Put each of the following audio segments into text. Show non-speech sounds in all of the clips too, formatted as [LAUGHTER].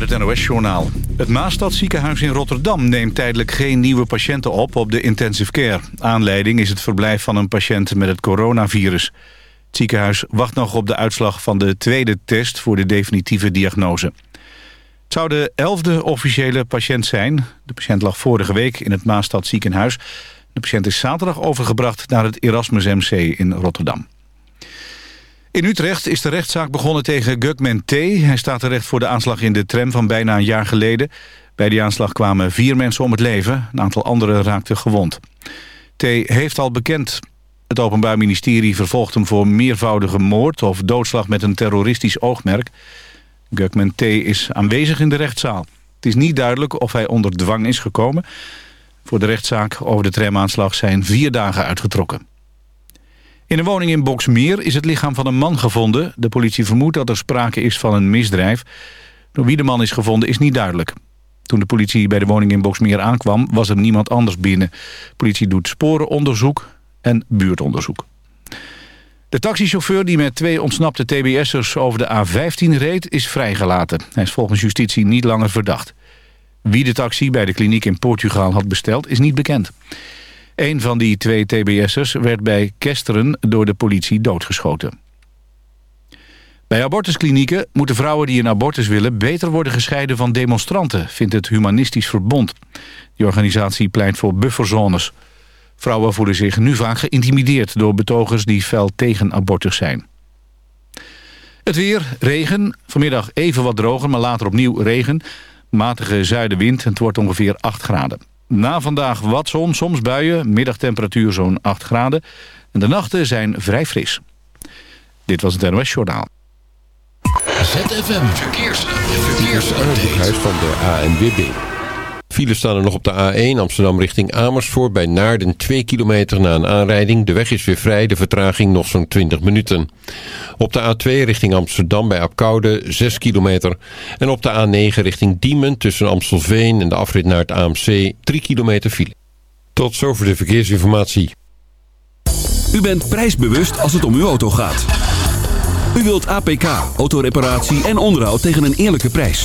met het NOS-journaal. Het Maastadziekenhuis in Rotterdam neemt tijdelijk geen nieuwe patiënten op op de intensive care. Aanleiding is het verblijf van een patiënt met het coronavirus. Het ziekenhuis wacht nog op de uitslag van de tweede test voor de definitieve diagnose. Het zou de elfde officiële patiënt zijn. De patiënt lag vorige week in het Maastadziekenhuis. De patiënt is zaterdag overgebracht naar het Erasmus MC in Rotterdam. In Utrecht is de rechtszaak begonnen tegen Gugman T. Hij staat terecht voor de aanslag in de tram van bijna een jaar geleden. Bij die aanslag kwamen vier mensen om het leven. Een aantal anderen raakten gewond. T. heeft al bekend. Het Openbaar Ministerie vervolgt hem voor meervoudige moord... of doodslag met een terroristisch oogmerk. Gugman T. is aanwezig in de rechtszaal. Het is niet duidelijk of hij onder dwang is gekomen. Voor de rechtszaak over de tramaanslag zijn vier dagen uitgetrokken. In een woning in Boksmeer is het lichaam van een man gevonden. De politie vermoedt dat er sprake is van een misdrijf. Door wie de man is gevonden is niet duidelijk. Toen de politie bij de woning in Boksmeer aankwam... was er niemand anders binnen. De politie doet sporenonderzoek en buurtonderzoek. De taxichauffeur die met twee ontsnapte TBS'ers over de A15 reed... is vrijgelaten. Hij is volgens justitie niet langer verdacht. Wie de taxi bij de kliniek in Portugal had besteld is niet bekend. Een van die twee TBS'ers werd bij Kesteren door de politie doodgeschoten. Bij abortusklinieken moeten vrouwen die een abortus willen... beter worden gescheiden van demonstranten, vindt het Humanistisch Verbond. Die organisatie pleit voor bufferzones. Vrouwen voelen zich nu vaak geïntimideerd door betogers die fel tegen abortus zijn. Het weer, regen, vanmiddag even wat droger, maar later opnieuw regen. Matige zuidenwind en het wordt ongeveer 8 graden. Na vandaag wat zon, soms buien, middagtemperatuur zo'n 8 graden. En de nachten zijn vrij fris. Dit was het NOS Journaal. ZFM Verkeers. Verkeers. Huis van de ANWB. Files staan er nog op de A1 Amsterdam richting Amersfoort bij Naarden 2 kilometer na een aanrijding. De weg is weer vrij, de vertraging nog zo'n 20 minuten. Op de A2 richting Amsterdam bij Apkoude 6 kilometer. En op de A9 richting Diemen tussen Amstelveen en de afrit naar het AMC 3 kilometer file. Tot zover de verkeersinformatie. U bent prijsbewust als het om uw auto gaat. U wilt APK, autoreparatie en onderhoud tegen een eerlijke prijs.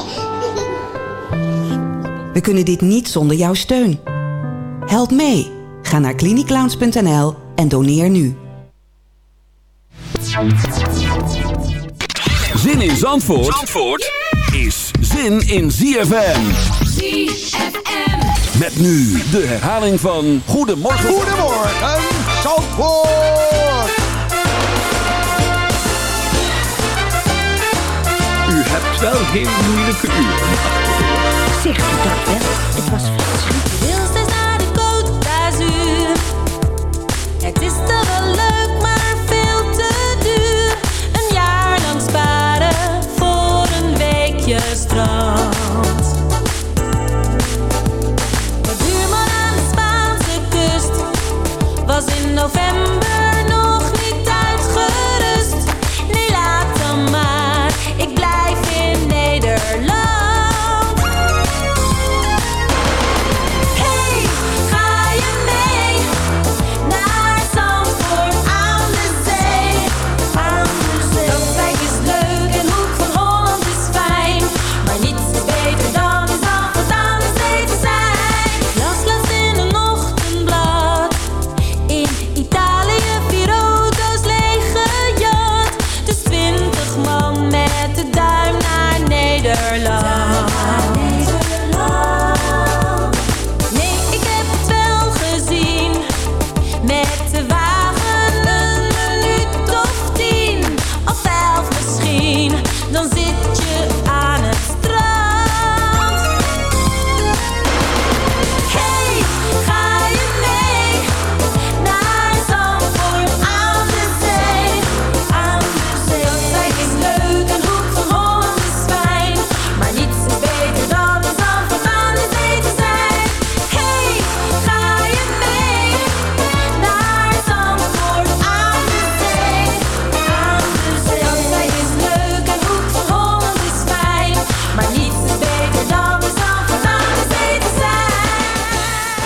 We kunnen dit niet zonder jouw steun. Help mee. Ga naar cliniclowns.nl en doneer nu. Zin in Zandvoort, Zandvoort is zin in ZFM. ZFM. Met nu de herhaling van Goedemorgen. Goedemorgen, Zandvoort! U hebt wel heel moeilijke uren Het was verschrikkelijk. Wilsters naar de Côte d'Azur. Het is toch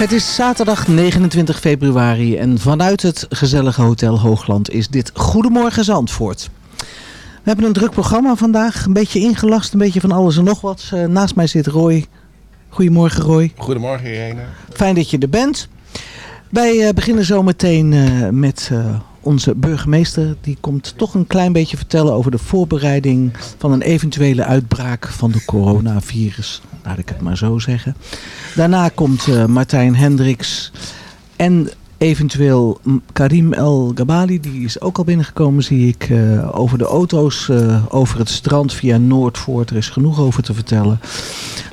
Het is zaterdag 29 februari en vanuit het gezellige Hotel Hoogland is dit Goedemorgen Zandvoort. We hebben een druk programma vandaag, een beetje ingelast, een beetje van alles en nog wat. Eh, naast mij zit Roy. Goedemorgen Roy. Goedemorgen Irene. Fijn dat je er bent. Wij eh, beginnen zo meteen eh, met onze burgemeester. Die komt toch een klein beetje vertellen over de voorbereiding van een eventuele uitbraak van de coronavirus. Laat ik het maar zo zeggen. Daarna komt eh, Martijn Hendricks en eventueel Karim El Gabali. Die is ook al binnengekomen, zie ik, eh, over de auto's eh, over het strand via Noordvoort. Er is genoeg over te vertellen.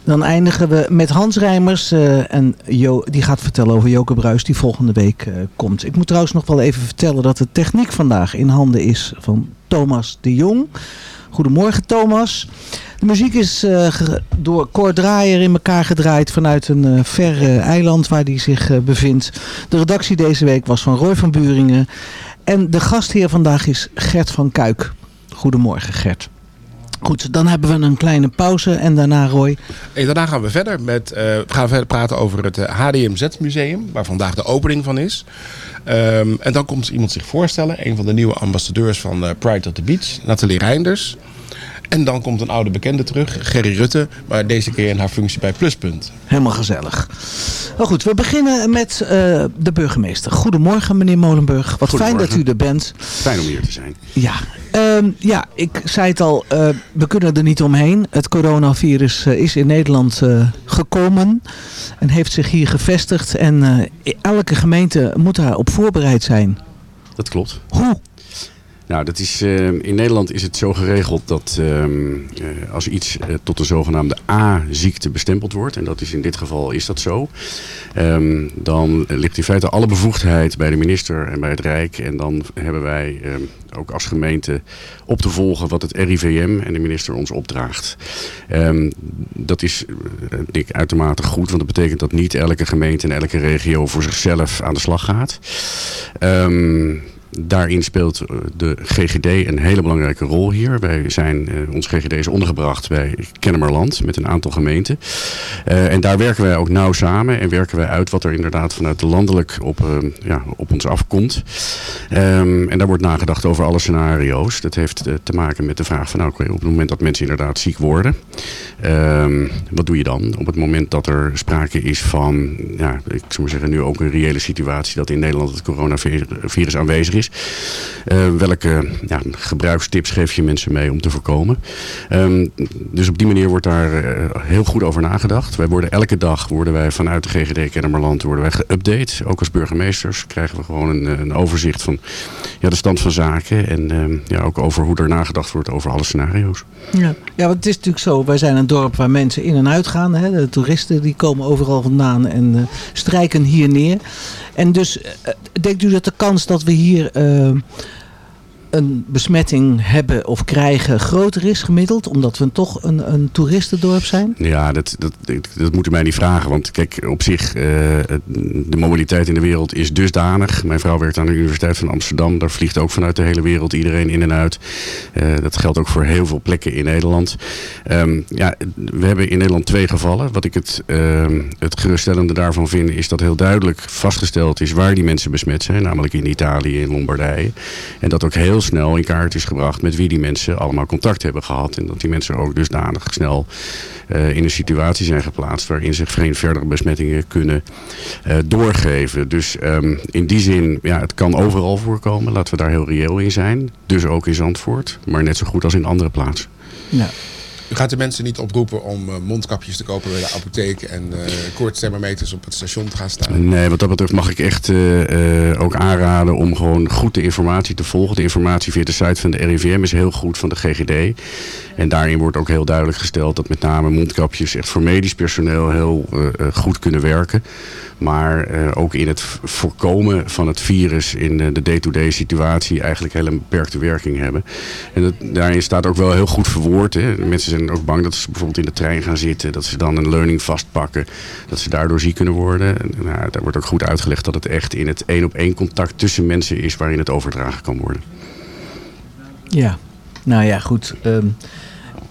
Dan eindigen we met Hans Rijmers. en jo die gaat vertellen over Joke Bruis die volgende week komt. Ik moet trouwens nog wel even vertellen dat de techniek vandaag in handen is van Thomas de Jong. Goedemorgen Thomas. De muziek is eh, door Cor Draaier in elkaar gedraaid vanuit een eh, ver eh, eiland waar hij zich bevindt. De redactie deze week was van Roy van Buringen. En de gastheer vandaag is Gert van Kuik. Goedemorgen Gert. Goed, dan hebben we een kleine pauze en daarna Roy. En daarna gaan we verder met eh, we gaan verder praten over het eh, HDMZ museum, waar vandaag de opening van is. Ehm, en dan komt iemand zich voorstellen, een van de nieuwe ambassadeurs van eh, Pride at the Beach, Nathalie Reinders. En dan komt een oude bekende terug, Gerry Rutte, maar deze keer in haar functie bij Pluspunt. Helemaal gezellig. Nou goed, we beginnen met eh, de burgemeester. Goedemorgen meneer Molenburg. Wat fijn dat u er bent. Fijn om hier te zijn. Ja, ehm, ja ik zei het al, eh, we kunnen er niet omheen. Het coronavirus eh, is in Nederland eh, gekomen en heeft zich hier gevestigd. En eh, elke gemeente moet daarop voorbereid zijn. Dat klopt. Hoe? Nou, dat is, eh, in Nederland is het zo geregeld dat ehm, eh, als iets eh, tot de zogenaamde A-ziekte bestempeld wordt, en dat is in dit geval is dat zo, ehm, dan ligt in feite alle bevoegdheid bij de minister en bij het Rijk. En dan hebben wij ehm, ook als gemeente op te volgen wat het RIVM en de minister ons opdraagt. Ehm, dat is eh, denk ik uitermate goed, want dat betekent dat niet elke gemeente en elke regio voor zichzelf aan de slag gaat. Ehm, Daarin speelt eh, de GGD een hele belangrijke rol hier. Wij zijn, eh, ons GGD is ondergebracht bij Kennemerland met een aantal gemeenten. Eh, en daar werken wij ook nauw samen en werken wij uit wat er inderdaad vanuit de landelijk op, ja, op ons afkomt. Ehm, en daar wordt nagedacht over alle scenario's. Dat heeft te maken met de vraag van nou, op het moment dat mensen inderdaad ziek worden, ehm, wat doe je dan? Op het moment dat er sprake is van, ja, ik zou maar zeggen, nu ook een reële situatie dat in Nederland het coronavirus aanwezig is. Eh, welke ja, gebruikstips geef je mensen mee om te voorkomen? Ehm, dus op die manier wordt daar eh, heel goed over nagedacht. Wij worden elke dag worden wij vanuit de GGD Kennemerland worden wij geüpdate. Ook als burgemeesters krijgen we gewoon een, een overzicht van ja, de stand van zaken. En ehm, ja, ook over hoe er nagedacht wordt over alle scenario's. Ja. ja, want het is natuurlijk zo. Wij zijn een dorp waar mensen in en uit gaan. Hè. De toeristen die komen overal vandaan en eh, strijken hier neer. En dus eh, denkt u dat de kans dat we hier eh, een besmetting hebben of krijgen groter is gemiddeld? Omdat we toch een, een toeristendorp zijn? Ja, dat, dat, dat, dat moet u mij niet vragen. Want kijk, op zich, eh, de mobiliteit in de wereld is dusdanig. Mijn vrouw werkt aan de Universiteit van Amsterdam. Daar vliegt ook vanuit de hele wereld iedereen in en uit. Eh, dat geldt ook voor heel veel plekken in Nederland. Ehm, ja, we hebben in Nederland twee gevallen. Wat ik het, ehm, het geruststellende daarvan vind, is dat heel duidelijk vastgesteld is waar die mensen besmet zijn. Namelijk in Italië, in Lombardije. En dat ook heel snel in kaart is gebracht met wie die mensen allemaal contact hebben gehad. En dat die mensen ook dusdanig snel eh, in een situatie zijn geplaatst waarin zich geen verdere besmettingen kunnen eh, doorgeven. Dus ehm, in die zin, ja, het kan overal voorkomen. Laten we daar heel reëel in zijn. Dus ook in Zandvoort, maar net zo goed als in andere plaatsen. Ja. U gaat de mensen niet oproepen om eh, mondkapjes te kopen bij de apotheek en uh, koortsthermometers op het station te gaan staan? Nee, wat dat betreft mag ik echt uh, ook aanraden om gewoon goed de informatie te volgen. De informatie via de site van de RIVM is heel goed van de GGD. En daarin wordt ook heel duidelijk gesteld dat met name mondkapjes echt voor medisch personeel heel goed kunnen werken. Maar ook in het voorkomen van het virus in de day-to-day -day situatie eigenlijk hele beperkte werking hebben. En dat, daarin staat ook wel heel goed verwoord. Hè. Mensen zijn ook bang dat ze bijvoorbeeld in de trein gaan zitten. Dat ze dan een leuning vastpakken. Dat ze daardoor ziek kunnen worden. En, nou, daar wordt ook goed uitgelegd dat het echt in het één op één contact tussen mensen is waarin het overdragen kan worden. Ja, nou ja, goed. Um,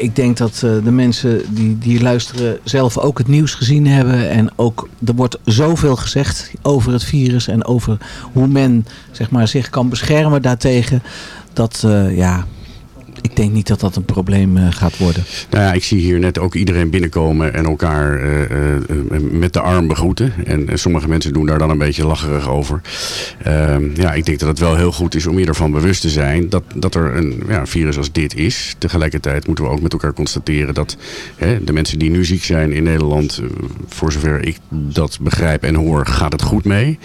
ik denk dat eh, de mensen die, die luisteren zelf ook het nieuws gezien hebben. En ook, er wordt zoveel gezegd over het virus en over hoe men zeg maar, zich kan beschermen daartegen. Dat, eh, ja, ik denk niet dat dat een probleem eh, gaat worden. Nou ja, ik zie hier net ook iedereen binnenkomen en elkaar eh, eh, met de arm begroeten. En sommige mensen doen daar dan een beetje lacherig over. Ehm, ja, ik denk dat het wel heel goed is om je ervan bewust te zijn dat, dat er een ja, virus als dit is. Tegelijkertijd moeten we ook met elkaar constateren dat hè, de mensen die nu ziek zijn in Nederland, voor zover ik dat begrijp en hoor, gaat het goed mee.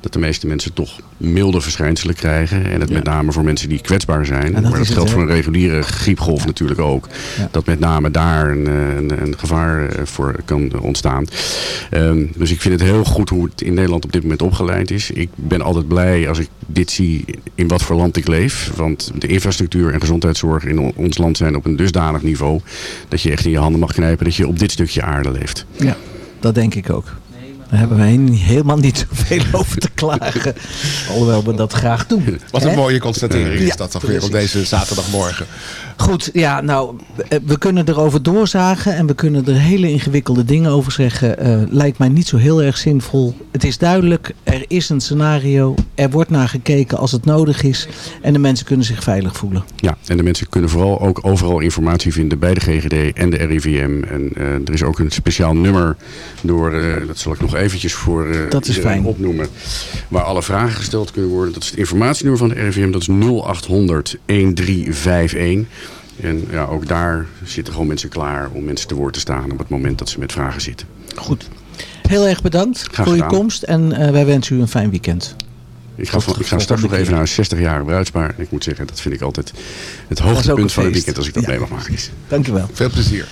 Dat de meeste mensen toch milde verschijnselen krijgen. En het met name voor mensen die kwetsbaar zijn. dat maar dat het, geldt voor een reguliere griepgolf natuurlijk ook. Dat met name daar een, een, een gevaar eh, voor kan ontstaan. Ehm, dus ik vind het heel goed hoe het in Nederland op dit moment opgeleid is. Ik ben altijd blij als ik dit zie in wat voor land ik leef. Want de infrastructuur en gezondheidszorg in on- ons land zijn op een dusdanig niveau... dat je echt in je handen mag knijpen dat je op dit stukje aarde leeft. Ja, dat denk ik ook. Daar hebben wij he- helemaal niet zoveel [LAUGHS] over te klagen. Alhoewel we dat graag doen. Wat een Hè? mooie constatering is Ja, dat toch weer op deze zaterdagmorgen. Goed, ja, nou, eh, we kunnen erover doorzagen en we kunnen er hele ingewikkelde dingen over zeggen. Eh, lijkt mij niet zo heel erg zinvol. Het is duidelijk, er is een scenario, er wordt naar gekeken als het nodig is en de mensen kunnen zich veilig voelen. Ja, en de mensen kunnen vooral ook overal informatie vinden bij de GGD en de RIVM. En eh, er is ook een speciaal nummer door, eh, dat zal ik nog eventjes voor eh, Dat is iedereen fijn. opnoemen. Waar alle vragen gesteld kunnen worden. Dat is het informatienummer van de RIVM, dat is 0800 1351. En ja, ook daar zitten gewoon mensen klaar om mensen te woord te staan op het moment dat ze met vragen zitten. Goed. Heel erg bedankt voor uw gedaan. komst en eh, wij wensen u een fijn weekend. Ik ga, van, ik ga straks nog even naar een 60 jarige bruidspaar. En ik moet zeggen, dat vind ik altijd het hoogtepunt van het weekend als ik dat Ja. mee mag maken. Dank u wel. Veel plezier.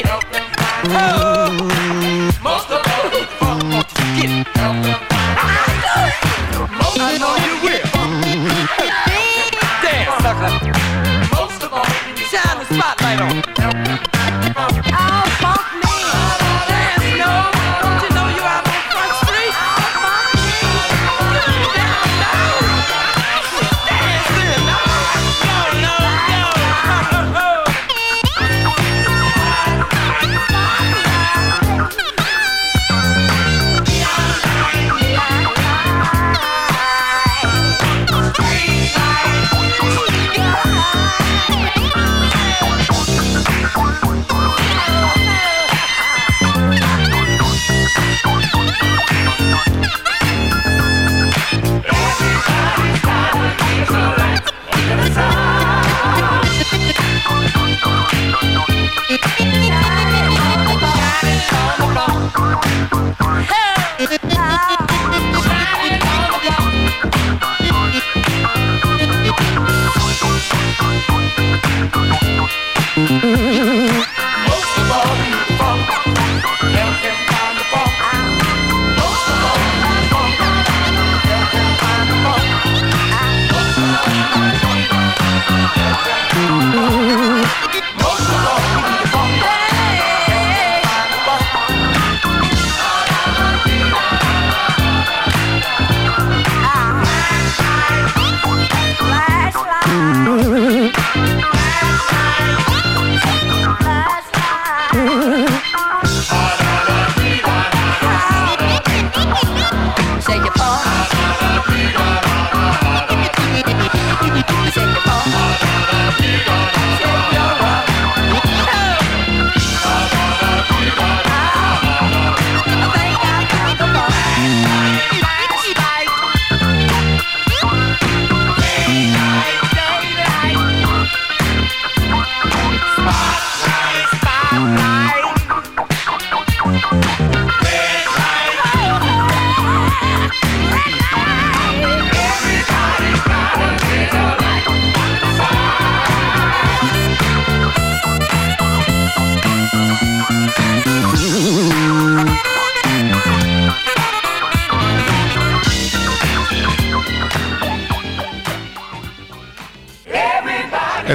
Get help me find Most of all. Get help me find I know you will. Dance, sucker. Most of all. Shine the spotlight on.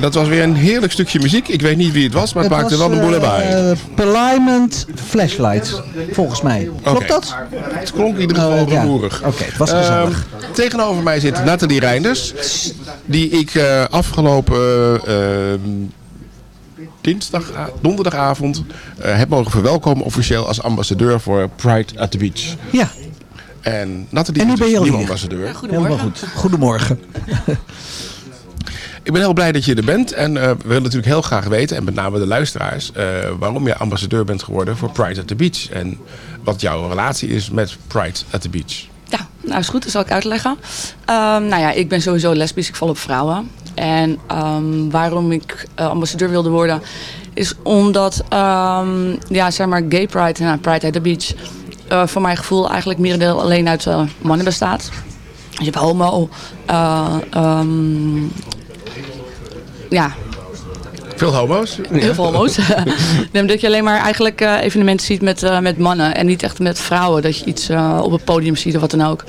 Dat was weer een heerlijk stukje muziek. Ik weet niet wie het was, maar het, Het maakte was, wel een boel eh, erbij. eh, Palignment Flashlight, volgens mij. Klopt dat? Het klonk in ieder geval Oh, ja. rumoerig. Oké, het was gezellig. Ehm, tegenover mij zit Nathalie Reinders. Die ik eh, afgelopen ehm, dinsdag, donderdagavond eh, heb mogen verwelkomen officieel als ambassadeur voor Pride at the Beach. Ja. En Nathalie En nu is ben dus je al nieuwe hier. ambassadeur. Helemaal goed. Goedemorgen. Ik ben heel blij dat je er bent. En eh, we willen natuurlijk heel graag weten, en met name de luisteraars, eh, waarom je ambassadeur bent geworden voor Pride at the Beach. En wat jouw relatie is met Pride at the Beach. Ja, nou is goed, dat zal ik uitleggen. Ehm, nou ja, ik ben sowieso lesbisch, ik val op vrouwen. En ehm, waarom ik eh, ambassadeur wilde worden, is omdat, ehm, ja, zeg maar, gay pride, nou, Pride at the Beach, voor mijn gevoel eigenlijk merendeel alleen uit mannen bestaat. Dus je hebt homo, ja, Veel homo's? Heel veel homo's. [LAUGHS] nee, dat je alleen maar eigenlijk eh, evenementen ziet met, eh, met mannen en niet echt met vrouwen. Dat je iets eh, op het podium ziet of wat dan ook.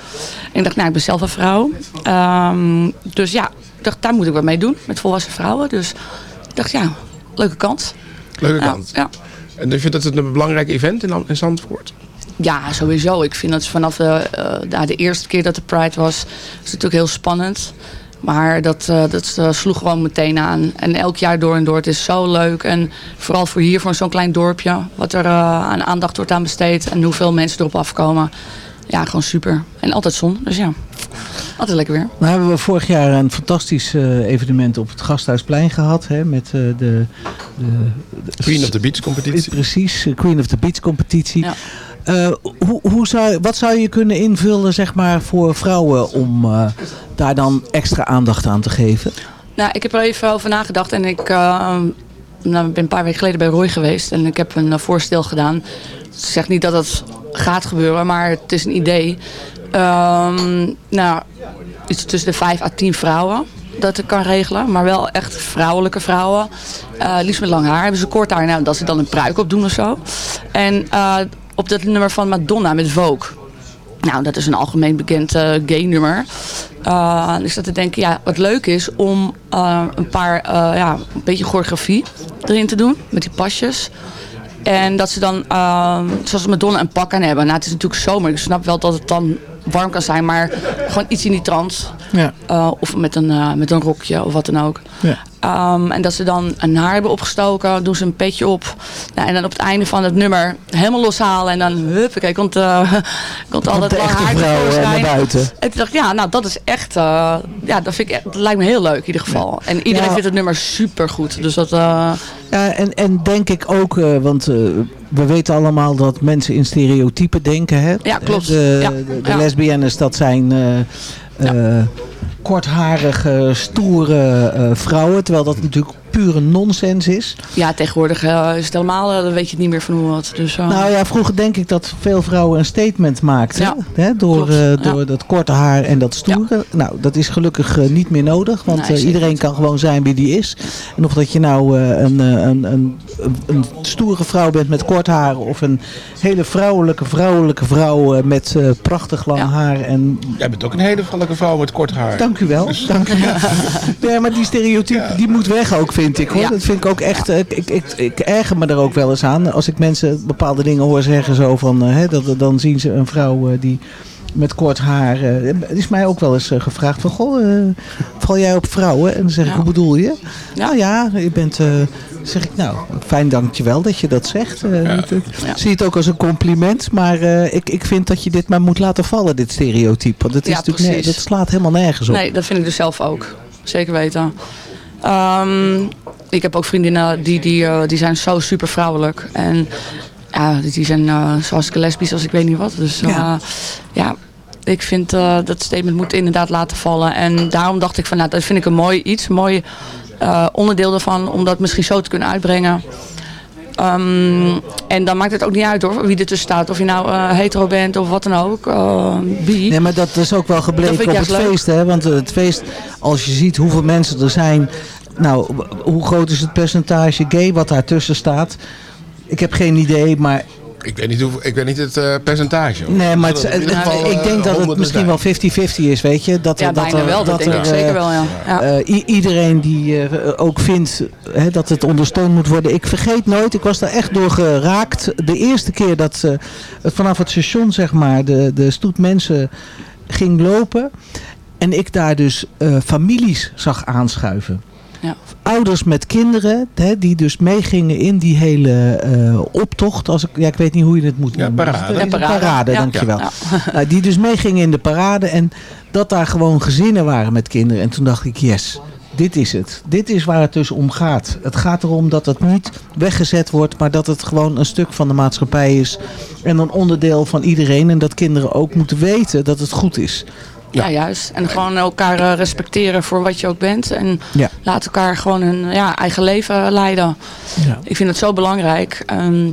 En ik dacht, nou, ik ben zelf een vrouw. Ehm, dus ja, ik dacht, daar moet ik wat mee doen met volwassen vrouwen. Dus ik dacht, ja, leuke kans. Leuke Ja, kant. Ja. En vind je dat het een belangrijk event in, in Zandvoort? Ja, sowieso. Ik vind dat vanaf de, ja, de eerste keer dat de Pride was, was het natuurlijk heel spannend. Maar dat, eh, dat eh, sloeg gewoon meteen aan. En elk jaar door en door. Het is zo leuk. En vooral voor hier, voor zo'n klein dorpje. Wat er eh, aan aandacht wordt aan besteed. En hoeveel mensen erop afkomen. Ja, gewoon super. En altijd zon. Dus ja, altijd lekker weer. Nou hebben we vorig jaar een fantastisch eh, evenement op het Gasthuisplein gehad. Hè, met eh, de, de, de... Queen of the Beach competitie. Precies, Queen of the Beach competitie. Eh, hoe, hoe zou, wat zou je kunnen invullen zeg maar, voor vrouwen om eh, daar dan extra aandacht aan te geven? Nou, ik heb er even over nagedacht. En ik eh, nou, ben een paar weken geleden bij Roy geweest. En ik heb een voorstel gedaan. Ik zeg niet dat het gaat gebeuren, maar het is een idee. Ehm, nou, iets tussen de vijf à tien vrouwen dat ik kan regelen. Maar wel echt vrouwelijke vrouwen. Liefst met lang haar. Hebben ze kort haar, nou, dat ze dan een pruik op doen of zo. En op dat nummer van Madonna met Vogue. Nou, dat is een algemeen bekend eh, gay nummer. Uh, dus dat te denken, ja, wat leuk is om eh, een paar, eh, ja, een beetje choreografie erin te doen. Met die pasjes. En dat ze dan, uh, zoals Madonna, een pak aan hebben. Nou, het is natuurlijk zomer. Ik snap wel dat het dan warm kan zijn. Maar gewoon iets in die trant. Ja. Uh, of met een, uh, met een rokje of wat dan ook. Ja. Um, en dat ze dan een haar hebben opgestoken, doen ze een petje op. Nou, en dan op het einde van het nummer helemaal loshalen. En dan, huppakee, komt, uh, [LAUGHS] komt al dat haar eh, naar buiten. En toen dacht ik, ja, nou dat is echt, uh, ja, dat, vind ik, dat lijkt me heel leuk in ieder geval. En iedereen Ja. vindt het nummer super goed. Dus dat, uh, Ja, en, en denk ik ook, eh, want eh, we weten allemaal dat mensen in stereotypen denken. Hè? Ja, klopt. De, Ja, de, de ja. lesbiennes, dat zijn eh, eh, kortharige, stoere eh, vrouwen. Terwijl dat natuurlijk pure nonsens is. ja, tegenwoordig uh, is het helemaal, uh, dan weet je het niet meer van hoe wat. Dus, uh, Nou ja, vroeger denk ik dat veel vrouwen een statement maakten. Ja, hè, door eh, ja. door dat korte haar en dat stoere. Nou, dat is gelukkig eh, niet meer nodig. Want Nee, eh, iedereen kan gewoon zijn wie die is. En of dat je nou eh, een, eh, een, een, een, stoere vrouw bent met kort haar. Of een hele vrouwelijke, vrouwelijke vrouw eh, met eh, prachtig lang haar. En Jij bent ook een hele vrouwelijke vrouw met kort haar. Dank u wel. Dank u wel. [LAUGHS] Ja, maar die stereotype die moet weg ook, vind ik. Hoor. Dat vind ik ook echt. eh, Ik, ik, ik, ik erger me er ook wel eens aan. Als ik mensen bepaalde dingen hoor zeggen zo van. eh, hè, dat, dan zien ze een vrouw eh, die met kort haar. eh, is mij ook wel eens eh, gevraagd van, goh, eh, val jij op vrouwen? En dan zeg ik, hoe bedoel je? Nou ja, je bent, eh, zeg ik, nou, fijn dankjewel dat je dat zegt. Eh, ik Zie het ook als een compliment, maar eh, ik, ik vind dat je dit maar moet laten vallen, dit stereotype. Want het is Ja, natuurlijk ne- precies. dat slaat helemaal nergens op. Nee, dat vind ik dus zelf ook. Zeker weten. Ehm, ik heb ook vriendinnen die, die, eh, die zijn zo super vrouwelijk. En ja, die zijn uh, zo hartstikke lesbisch als ik weet niet wat. Dus ja, Ja. ja ik vind eh, dat statement moet inderdaad laten vallen. En daarom dacht ik van, nou, dat vind ik een mooi iets. Een mooi eh, onderdeel daarvan om dat misschien zo te kunnen uitbrengen. Ehm, en dan maakt het ook niet uit hoor, wie er tussen staat. Of je nou eh, hetero bent of wat dan ook. bi. Nee, maar dat is ook wel gebleken op het leuk. feest. Hè? Want het feest, als je ziet hoeveel mensen er zijn. Nou, hoe groot is het percentage gay wat daartussen staat? Ik heb geen idee, maar Ik weet niet, hoe, ik weet niet het eh, percentage. hoor. Nee, maar het, Er geval, ik eh, denk dat het misschien wel 50-50 is, weet je. Dat, Ja, dat bijna wel, dat denk ik er, zeker eh, wel, ja. Eh, iedereen die eh, ook vindt hè, dat het ondersteund moet worden. Ik vergeet nooit, ik was daar echt door geraakt. De eerste keer dat eh, het vanaf het station, zeg maar, de, de stoet mensen ging lopen. En ik daar dus eh, families zag aanschuiven. Ja. Ouders met kinderen, hè, die dus meegingen in die hele eh, optocht. Als ik, ja, ik weet niet hoe je het moet noemen. parade. Ja, parade. parade, Ja. dankjewel. Ja. [LAUGHS] Nou, die dus meegingen in de parade. En dat daar gewoon gezinnen waren met kinderen. En toen dacht ik, yes, dit is het. Dit is waar het dus om gaat. Het gaat erom dat het niet weggezet wordt. Maar dat het gewoon een stuk van de maatschappij is. En een onderdeel van iedereen. En dat kinderen ook moeten weten dat het goed is. Ja, juist. En gewoon elkaar eh, respecteren voor wat je ook bent. En laat elkaar gewoon een ja, eigen leven leiden. Ja. Ik vind het zo belangrijk. Ehm,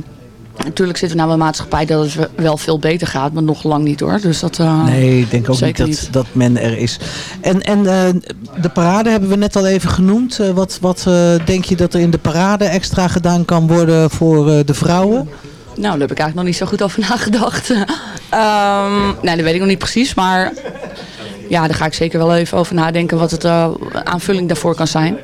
natuurlijk zitten we nou in een maatschappij dat het wel veel beter gaat. Maar nog lang niet hoor. Dus dat, eh, Nee, ik denk ook niet dat, dat men er is. En, en eh, de parade hebben we net al even genoemd. Wat wat denk je dat er in de parade extra gedaan kan worden voor de vrouwen? Nou, daar heb ik eigenlijk nog niet zo goed over nagedacht. [LAUGHS] Ehm nee, dat weet ik nog niet precies. Maar ja, daar ga ik zeker wel even over nadenken wat het eh, aanvulling daarvoor kan zijn.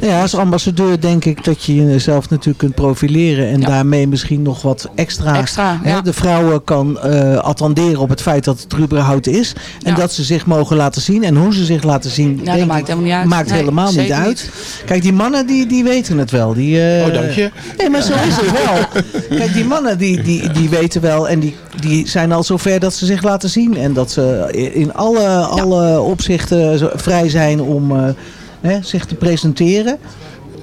Nou Ja, als ambassadeur denk ik dat je jezelf natuurlijk kunt profileren. En daarmee misschien nog wat extra. Extra, hè, ja. De vrouwen kan eh, attenderen op het feit dat het er überhaupt is. En dat ze zich mogen laten zien. En hoe ze zich laten zien. dat maakt ik, helemaal niet uit. Maakt Nee, helemaal niet uit. niet. Kijk, die mannen die, die weten het wel. Die, eh, Oh, dank je. Nee, maar zo is het wel. Kijk, die mannen die, die, die weten wel. En die, die zijn al zover dat ze zich laten zien. En dat ze in alle, alle opzichten vrij zijn om eh, hè, zich te presenteren.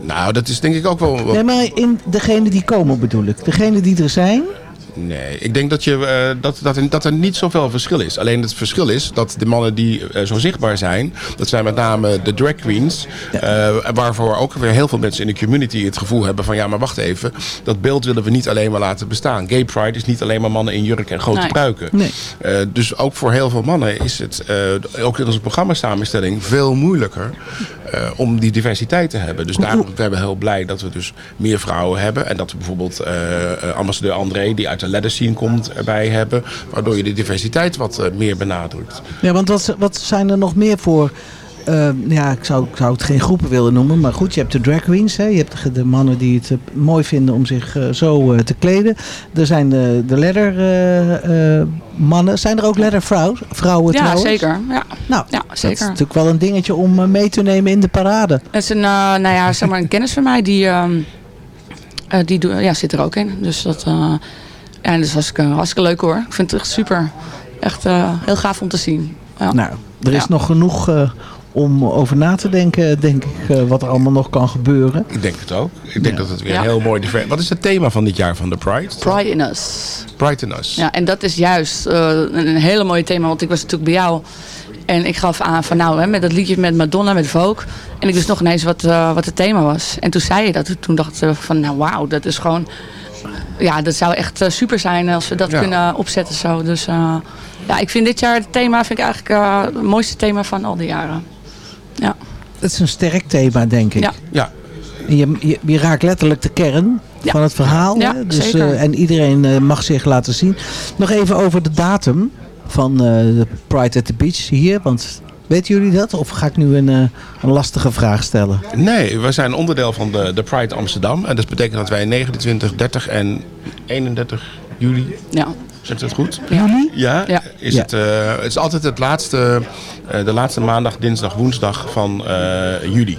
Nou, dat is denk ik ook wel... wel- Nee, maar in degene die komen bedoel ik. Degene die er zijn. Nee, ik denk dat, je, eh, dat, dat, er, dat er niet zoveel verschil is. Alleen het verschil is dat de mannen die eh, zo zichtbaar zijn, dat zijn met name de drag queens. eh, waarvoor ook weer heel veel mensen in de community het gevoel hebben van ja, maar wacht even. Dat beeld willen we niet alleen maar laten bestaan. Gay pride is niet alleen maar mannen in jurk en grote Nee. pruiken. Nee. Dus ook voor heel veel mannen is het, ook in onze programma-samenstelling, veel moeilijker eh, om die diversiteit te hebben. Dus daarom zijn we heel blij dat we dus meer vrouwen hebben. En dat we bijvoorbeeld eh, eh, ambassadeur André, die uit de leather scene komt, erbij hebben. Waardoor je de diversiteit wat meer benadrukt. Ja, want wat, wat zijn er nog meer voor... eh, ja, ik zou, ik zou het geen groepen willen noemen. Maar goed, je hebt de drag queens. Hè? Je hebt de, de mannen die het eh, mooi vinden om zich eh, zo eh, te kleden. Er zijn de, de mannen. Zijn er ook leather vrouwen, vrouwen Ja, trouwens? zeker. Ja. Nou, ja, dat is zeker. natuurlijk wel een dingetje om mee te nemen in de parade. Het is een, nou ja, zeg maar een kennis van mij die, ehm, eh, die ja, zit er ook in. Dus dat, ja, dat is hartstikke, hartstikke leuk hoor. Ik vind het echt super. Echt heel gaaf om te zien. Ja. Nou, er is Ja. nog genoeg om over na te denken, denk ik, eh, wat er allemaal nog kan gebeuren. Ik denk het ook. Ik denk dat het weer Ja. heel mooi divers... Wat is het thema van dit jaar van de Pride? Pride in us. Pride in Us. Ja, en dat is juist eh, een, een hele mooie thema. Want ik was natuurlijk bij jou. En ik gaf aan van nou, hè, met dat liedje met Madonna, met Vogue. En ik wist nog ineens wat, eh, wat het thema was. En toen zei je dat. Toen dacht ik van nou wauw, dat is gewoon... Ja, dat zou echt super zijn als we dat Ja. kunnen opzetten zo. Dus eh, ja, ik vind dit jaar het thema vind ik eigenlijk het mooiste thema van al die jaren. Ja. Het is een sterk thema, denk ik. Ja. Ja. Je, je, je raakt letterlijk de kern van het verhaal. Ja, hè? dus, zeker. eh, en iedereen eh, mag zich laten zien. Nog even over de datum van eh, de Pride at the Beach hier. Want weten jullie dat? Of ga ik nu een, eh, een lastige vraag stellen? Nee, we zijn onderdeel van de, de Pride Amsterdam. En dat betekent dat wij 29, 30 en 31 juli Ja. Zegt dat goed? Juli? Ja, Ja. Is Ja. Het, eh, het is altijd het laatste, eh, de laatste maandag, dinsdag, woensdag van eh, juli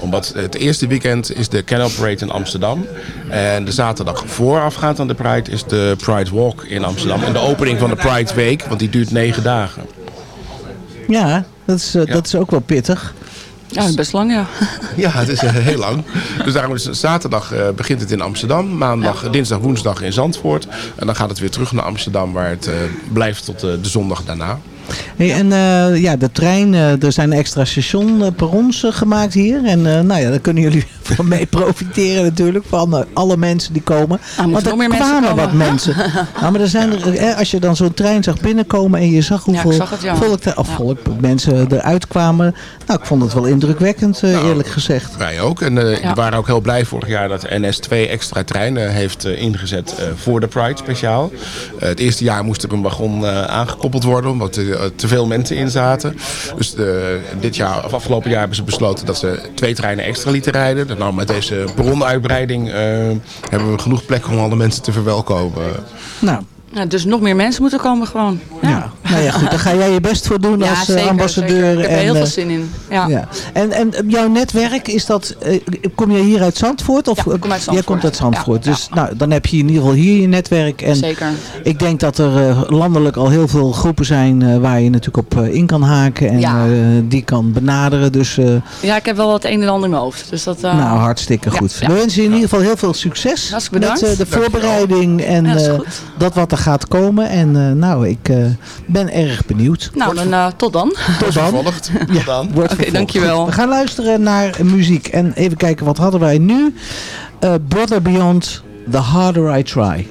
omdat het eerste weekend is de Canal Parade in Amsterdam. En de zaterdag voorafgaand aan de Pride is de Pride Walk in Amsterdam. En de opening van de Pride Week, want die duurt negen dagen. Ja, dat is, eh, dat is ook wel pittig. Ja, is best lang, ja. [LAUGHS] Ja, het is eh, heel lang. Dus daarom is zaterdag eh, begint het in Amsterdam. Maandag, dinsdag, woensdag in Zandvoort. En dan gaat het weer terug naar Amsterdam waar het eh, blijft tot de zondag daarna. Hey, en eh, ja, de trein, eh, er zijn extra station eh, gemaakt hier. En eh, nou ja, daar kunnen jullie [LAUGHS] van mee profiteren natuurlijk. Van eh, alle mensen die komen. moeten Want er meer mensen kwamen komen. wat mensen. [LAUGHS] nou, maar er zijn er, eh, als je dan zo'n trein zag binnenkomen en je zag hoeveel zag het, ja. volk, er- of volk, mensen eruit kwamen. Nou, ik vond het wel indrukwekkend eh, eerlijk gezegd. Wij ook. En eh, Ja. we waren ook heel blij vorig jaar dat NS twee extra treinen heeft ingezet eh, voor de Pride speciaal. Het eerste jaar moest er een wagon eh, aangekoppeld worden omdat eh, te veel mensen in zaten. Dus eh, dit jaar, of afgelopen jaar hebben ze besloten dat ze twee treinen extra lieten rijden. Nou, met deze perronuitbreiding eh, hebben we genoeg plek om alle mensen te verwelkomen. Nou, Dus nog meer mensen moeten komen gewoon. Ja, nou ja, goed. Daar ga jij je best voor doen Ja, als eh, zeker, ambassadeur. zeker. Ik heb er en, heel veel eh, zin in. Ja. Ja. En, en jouw netwerk, is dat, eh, kom je hier uit Zandvoort? Of, Ja, ik kom uit Jij Zandvoort. komt uit Zandvoort. Ja, Dus nou, dan heb je in ieder geval hier je netwerk. En Zeker. ik denk dat er eh, landelijk al heel veel groepen zijn eh, waar je natuurlijk op eh, in kan haken. En Ja. eh, die kan benaderen. Dus eh, ja, ik heb wel wat een en ander in mijn hoofd. Dus dat, eh, nou, hartstikke ja, goed. ja. We wensen je in ieder geval heel veel succes Hartstikke met bedankt. eh, de voorbereiding en eh, dat wat er gaat komen. En eh, nou, ik eh, ben erg benieuwd. Nou, dan eh, tot dan. [LAUGHS] Tot dan. Vervolgd. Ja, dan. wordt Oké, dankjewel. Goed, We gaan luisteren naar muziek. En even kijken, wat hadden wij nu? Eh, Brother Beyond, The Harder I Try.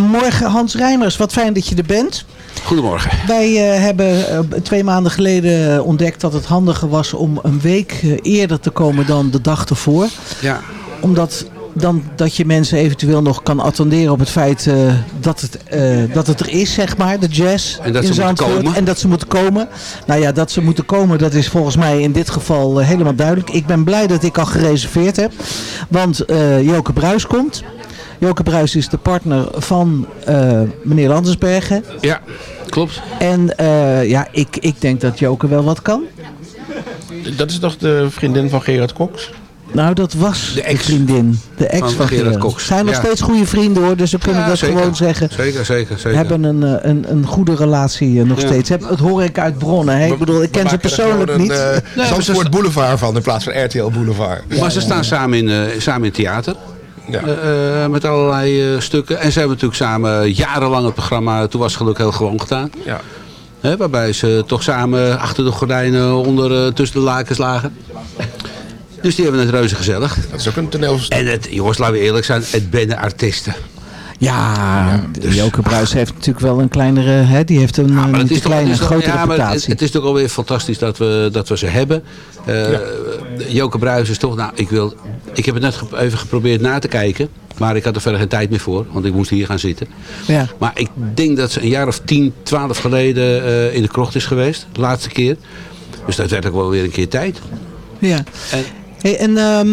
Goedemorgen Hans Rijmers. Wat fijn dat je er bent. Goedemorgen. Wij eh, hebben eh, twee maanden geleden ontdekt dat het handiger was om een week eh, eerder te komen dan de dag ervoor. Ja. Omdat dan dat je mensen eventueel nog kan attenderen op het feit eh, dat, het, eh, dat het er is, zeg maar, de jazz En dat in ze moeten komen. En dat ze moeten komen. Nou ja, dat ze moeten komen, dat is volgens mij in dit geval helemaal duidelijk. Ik ben blij dat ik al gereserveerd heb. Want eh, Joke Bruis komt. Joke Bruis is de partner van eh, meneer Landersbergen. Ja, klopt. En eh, ja, ik, ik denk dat Joke wel wat kan. Dat is toch de vriendin van Gerard Cox? Nou, dat was de, vriendin. De ex van van, Gerard Gerard. Cox. Zijn nog Ja. steeds goede vrienden hoor, dus we kunnen Ja, dat zeker. gewoon zeggen. Zeker, zeker, zeker. hebben een, eh, een, een goede relatie nog Ja. steeds. Heb, het hoor ik uit bronnen. Hè? Ik bedoel, ik ken ze persoonlijk niet. Nee, maar ze Zandvoort sta- Boulevard van in plaats van RTL Boulevard. Maar ze staan samen in, eh, samen in theater. Eh, eh, met allerlei eh, stukken. En ze hebben natuurlijk samen jarenlang het programma Toen was het geluk heel gewoon gedaan. Ja. Hè, waarbij ze toch samen achter de gordijnen onder, tussen de lakens lagen. Dus die hebben het reuze gezellig. Dat is ook een toneel. En het, jongens, laten we eerlijk zijn, het binnen artiesten. Ja, Joke Bruis heeft natuurlijk wel een kleinere, hè, die heeft een, Maar een kleine, toch- grote ja, maar het, reputatie. het is toch alweer fantastisch dat we, dat we ze hebben. Eh Joke Bruis is toch, nou, ik, wil, ik heb het net even geprobeerd na te kijken. Maar ik had er verder geen tijd meer voor, want ik moest hier gaan zitten. Ja. Maar ik denk dat ze een jaar of 10, 12 geleden eh, in de krocht is geweest. De laatste keer. Dus dat werd ook wel weer een keer tijd. Ja. Hey, en ehm,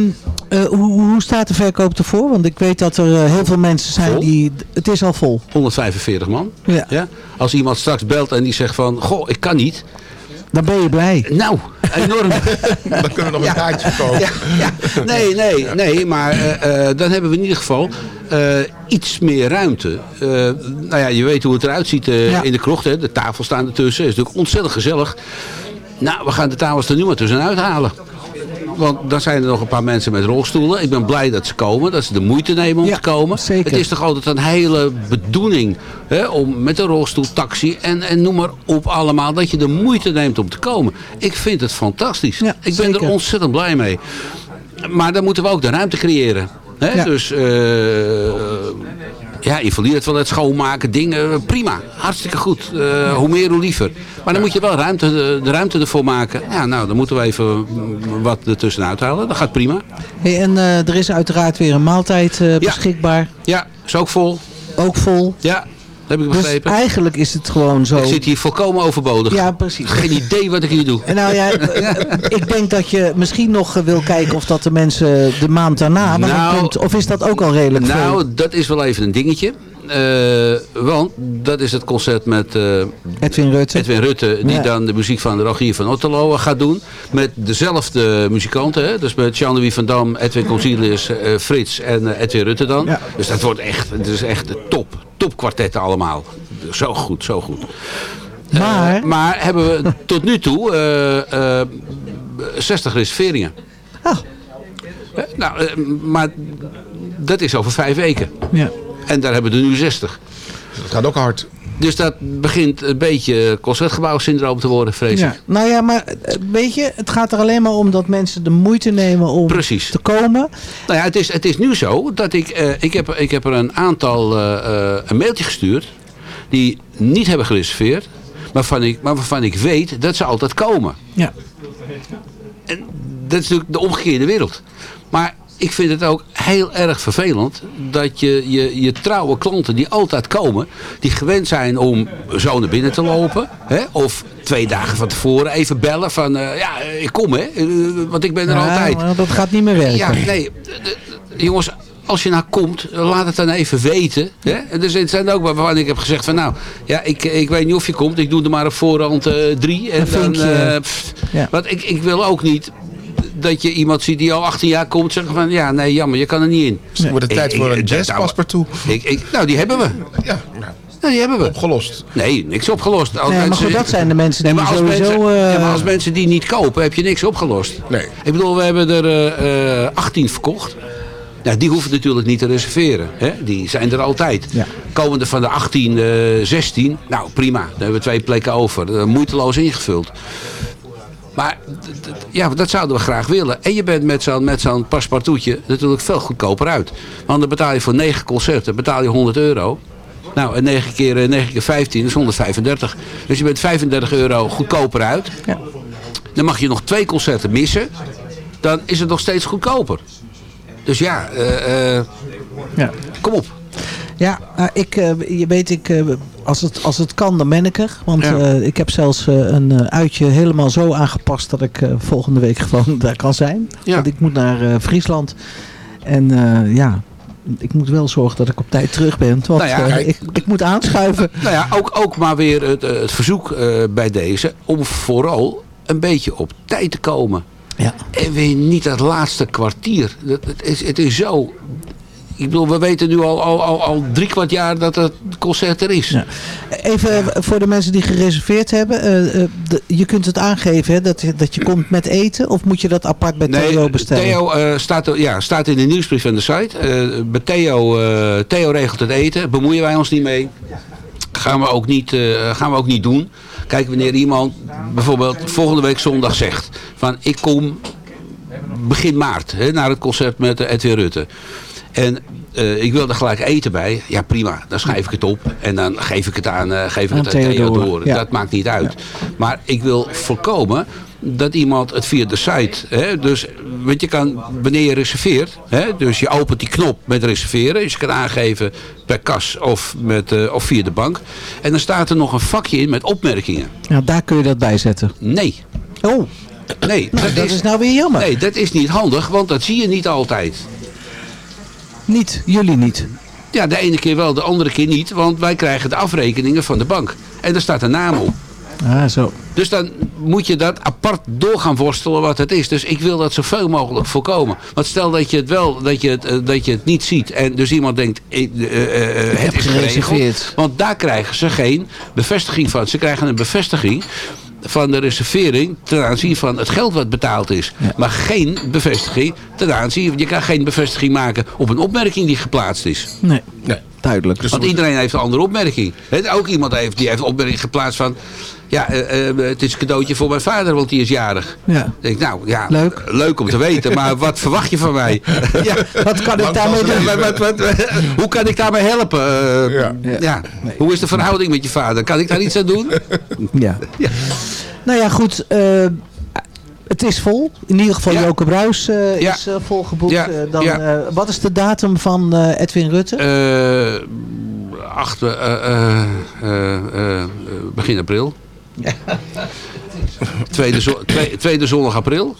eh, hoe, hoe staat de verkoop ervoor? Want ik weet dat er eh, heel veel mensen zijn Vol? die... Het is al vol. 145 man. Ja. Als iemand straks belt en die zegt van, goh, ik kan niet. Dan ben je blij. Nou, enorm. [LAUGHS] Dan kunnen we nog een kaartje verkopen. Ja, ja. Nee, nee, nee, maar eh, eh, dan hebben we in ieder geval eh, iets meer ruimte. Eh, nou ja, je weet hoe het eruit ziet eh, in de krocht. Hè. De tafels staan ertussen. is natuurlijk ontzettend gezellig. Nou, we gaan de tafels er nu maar tussenuit halen. Want dan zijn er nog een paar mensen met rolstoelen. Ik ben blij dat ze komen, dat ze de moeite nemen om te komen. Het is toch altijd een hele bedoeling hè, om met een rolstoel, taxi en, en noem maar op allemaal. Dat je de moeite neemt om te komen. Ik vind het fantastisch. ik ben zeker. er ontzettend blij mee. Maar dan moeten we ook de ruimte creëren. Hè? Dus eh, ja, het wel het schoonmaken, dingen, prima. Hartstikke goed. Eh, hoe meer, hoe liever. Maar dan moet je wel ruimte, de, de ruimte ervoor maken. Ja, nou, dan moeten we even mm, wat ertussenuit halen. Dat gaat prima. Hey, en eh, er is uiteraard weer een maaltijd eh, beschikbaar. Ja, is ook vol. Ook vol. Ja, heb ik Dus begrepen. eigenlijk is het gewoon zo... Ik zit hier volkomen overbodig. Ja, precies. Geen idee wat ik hier doe. Nou ja, [LAUGHS] ik denk dat je misschien nog eh, wil kijken of dat de mensen de maand daarna... Nou, komt, of is dat ook al redelijk veel? Nou, dat is wel even een dingetje. Eh, want dat is het concert met eh, Edwin Rutte. Edwin Rutte, die Ja. dan de muziek van Rogier van Otterlo gaat doen. Met dezelfde muzikanten. Hè? Dus met Jean-Louis van Dam, Edwin Consilius, eh, Frits en eh, Edwin Rutte dan. Dus dat wordt echt, het is echt de top. Topkwartetten allemaal. Zo goed, zo goed. Maar, Eh, maar hebben we tot nu toe eh, eh, 60 reserveringen. Ah. Eh, nou, eh, maar dat is over vijf weken. Ja. En daar hebben we er nu 60. Dat gaat ook hard. Dus dat begint een beetje concertgebouwsyndroom te worden, vrees Ja. ik. Nou ja, maar eh, weet je, het gaat er alleen maar om dat mensen de moeite nemen om Precies. te komen. Nou ja, het is, het is nu zo dat ik, eh, ik, heb, ik heb er een aantal eh, eh, een mailtje gestuurd die niet hebben gereserveerd, maar waarvan ik, maar waarvan ik weet dat ze altijd komen. Ja. En dat is natuurlijk de omgekeerde wereld. Maar ik vind het ook heel erg vervelend dat je, je, je trouwe klanten die altijd komen, die gewend zijn om zo naar binnen te lopen. Hè, of twee dagen van tevoren even bellen van eh, ja, ik kom hè, eh, want ik ben er Ja, altijd. dat gaat niet meer werken. Ja, nee. jongens, als je nou komt, laat het dan even weten. Hè? En er zijn ook waarvan ik heb gezegd van nou, ja, ik, ik weet niet of je komt. Ik doe er maar op voorhand eh, drie. En dan, pff, Ja. Want ik, ik wil ook niet dat je iemand ziet die al 18 jaar komt zeggen van ja, nee, jammer, je kan er niet in. Het wordt het tijd voor een nou, jazzpaspartout. Ik, ik, nou, die hebben we. Ja, Nou, die hebben we. Opgelost. Nee, niks opgelost. Als Nee, maar goed, dat zijn de mensen die Nee, maar als sowieso... mensen, eh, ja, maar als mensen die niet kopen, heb je niks opgelost. Nee. Ik bedoel, we hebben er eh, eh, 18 verkocht. Nou, die hoeven natuurlijk niet te reserveren. Hè? Die zijn er altijd. Komende van de 18, eh 16, nou prima. Dan hebben we twee plekken over. Eh, moeiteloos ingevuld. Maar ja, dat zouden we graag willen. En je bent met zo'n met zo'n paspartoutje natuurlijk veel goedkoper uit. Want dan betaal je voor negen concerten betaal je 100 euro. Nou, en 9 keer, eh, 9 keer 15 is 135. Dus je bent 35 euro goedkoper uit. Dan mag je nog twee concerten missen. Dan is het nog steeds goedkoper. Dus ja, eh, eh, Ja. kom op. Ja, eh, ik, eh, je weet, ik, eh, als, het, als het kan, dan ben ik er. Want Ja. eh, ik heb zelfs een uitje helemaal zo aangepast dat ik volgende week [LAUGHS] gewoon daar kan zijn. Want ik moet naar Friesland. En ja, ik moet wel zorgen dat ik op tijd terug ben. Want Nou ja, ik, ik moet aanschuiven. [LAUGHS] Nou ja, ook, ook maar weer het, het verzoek bij deze om vooral een beetje op tijd te komen. Ja. En weer niet dat laatste kwartier. Dat, het, is, het is zo... Ik bedoel, we weten nu al, al, al, al drie kwart jaar dat het concert er is. Even eh, voor de mensen die gereserveerd hebben. eh, eh, de- je kunt het aangeven hè, dat, je- dat je komt met eten. Of moet je dat apart bij Theo bestellen? Theo eh, staat, ja, staat in de nieuwsbrief van de site. Bij Theo, Theo regelt het eten. Bemoeien wij ons niet mee. Gaan we ook niet, gaan we ook niet doen. Kijk, wanneer iemand bijvoorbeeld volgende week zondag zegt... van ik kom begin maart hè, naar het concert met Edwin Rutte. En eh, ik wil er gelijk eten bij. Ja, prima. Dan schrijf ik het op. En dan geef ik het aan, eh, geef ik Aan het aan Theo Theodor, door. ja. Dat maakt niet uit. Maar ik wil voorkomen dat iemand het via de site... Hè, dus want je kan, wanneer je reserveert... Hè, dus je opent die knop met reserveren. Dus je kan aangeven per kas of, met, eh, of via de bank. En dan staat er nog een vakje in met opmerkingen. Ja, daar kun je dat bij zetten. Nee. Oh. Nee, Nou, dat is nou weer jammer. Nee, dat is niet handig, want dat zie je niet altijd. Niet, jullie niet. Ja, de ene keer wel, de andere keer niet, want wij krijgen de afrekeningen van de bank. En daar staat een naam op. Ah, zo. Dus dan moet je dat apart door gaan worstelen wat het is. Dus ik wil dat zoveel mogelijk voorkomen. Want stel dat je het wel, dat je het, eh, dat je het niet ziet. En dus iemand denkt, ik, eh, eh, eh, het is geregeld. Want daar krijgen ze geen bevestiging van. Ze krijgen een bevestiging van de reservering ten aanzien van het geld wat betaald is. Maar geen bevestiging ten aanzien, je kan geen bevestiging maken op een opmerking die geplaatst is. Nee. Duidelijk. Want iedereen heeft een andere opmerking. He, ook iemand heeft, die heeft een opmerking geplaatst van... Ja, eh, eh, het is een cadeautje voor mijn vader, want die is jarig. Ja. Ik denk, nou ja, Leuk. leuk om te weten, maar [LAUGHS] wat verwacht je van mij? ja, Wat kan ik daarmee doen? Wat- wat- wat- hoe kan ik daarmee helpen? Eh, ja. Hoe is de verhouding met je vader? Kan ik daar iets aan doen? Ja. Nou ja, goed. eh, het is vol. In ieder geval Joke Bruis eh, Ja. is eh, volgeboekt. Ja. Eh, dan, Ja. eh, wat is de datum van eh, Edwin Rutte? Eh, acht, eh, eh, eh, eh, begin april. [LAUGHS] Tweede, zo- twee- tweede zondag april.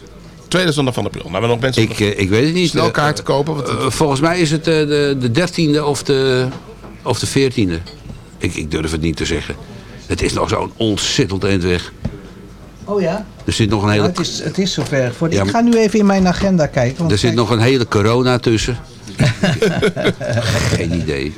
Tweede zondag van april. Nou, nog mensen Ik, ik weet het niet. snel Eh, kaarten kopen. Want volgens mij is het eh, de, de dertiende of de, of de veertiende. Ik, ik durf het niet te zeggen. Het is nog zo'n ontzettend eind weg. Oh ja? Er zit nog een Nou, hele, het, is, het is zover. Voor Ja, ik ga nu even in mijn agenda kijken. Want er zit kijk- nog een hele corona tussen. [LAUGHS] Geen idee.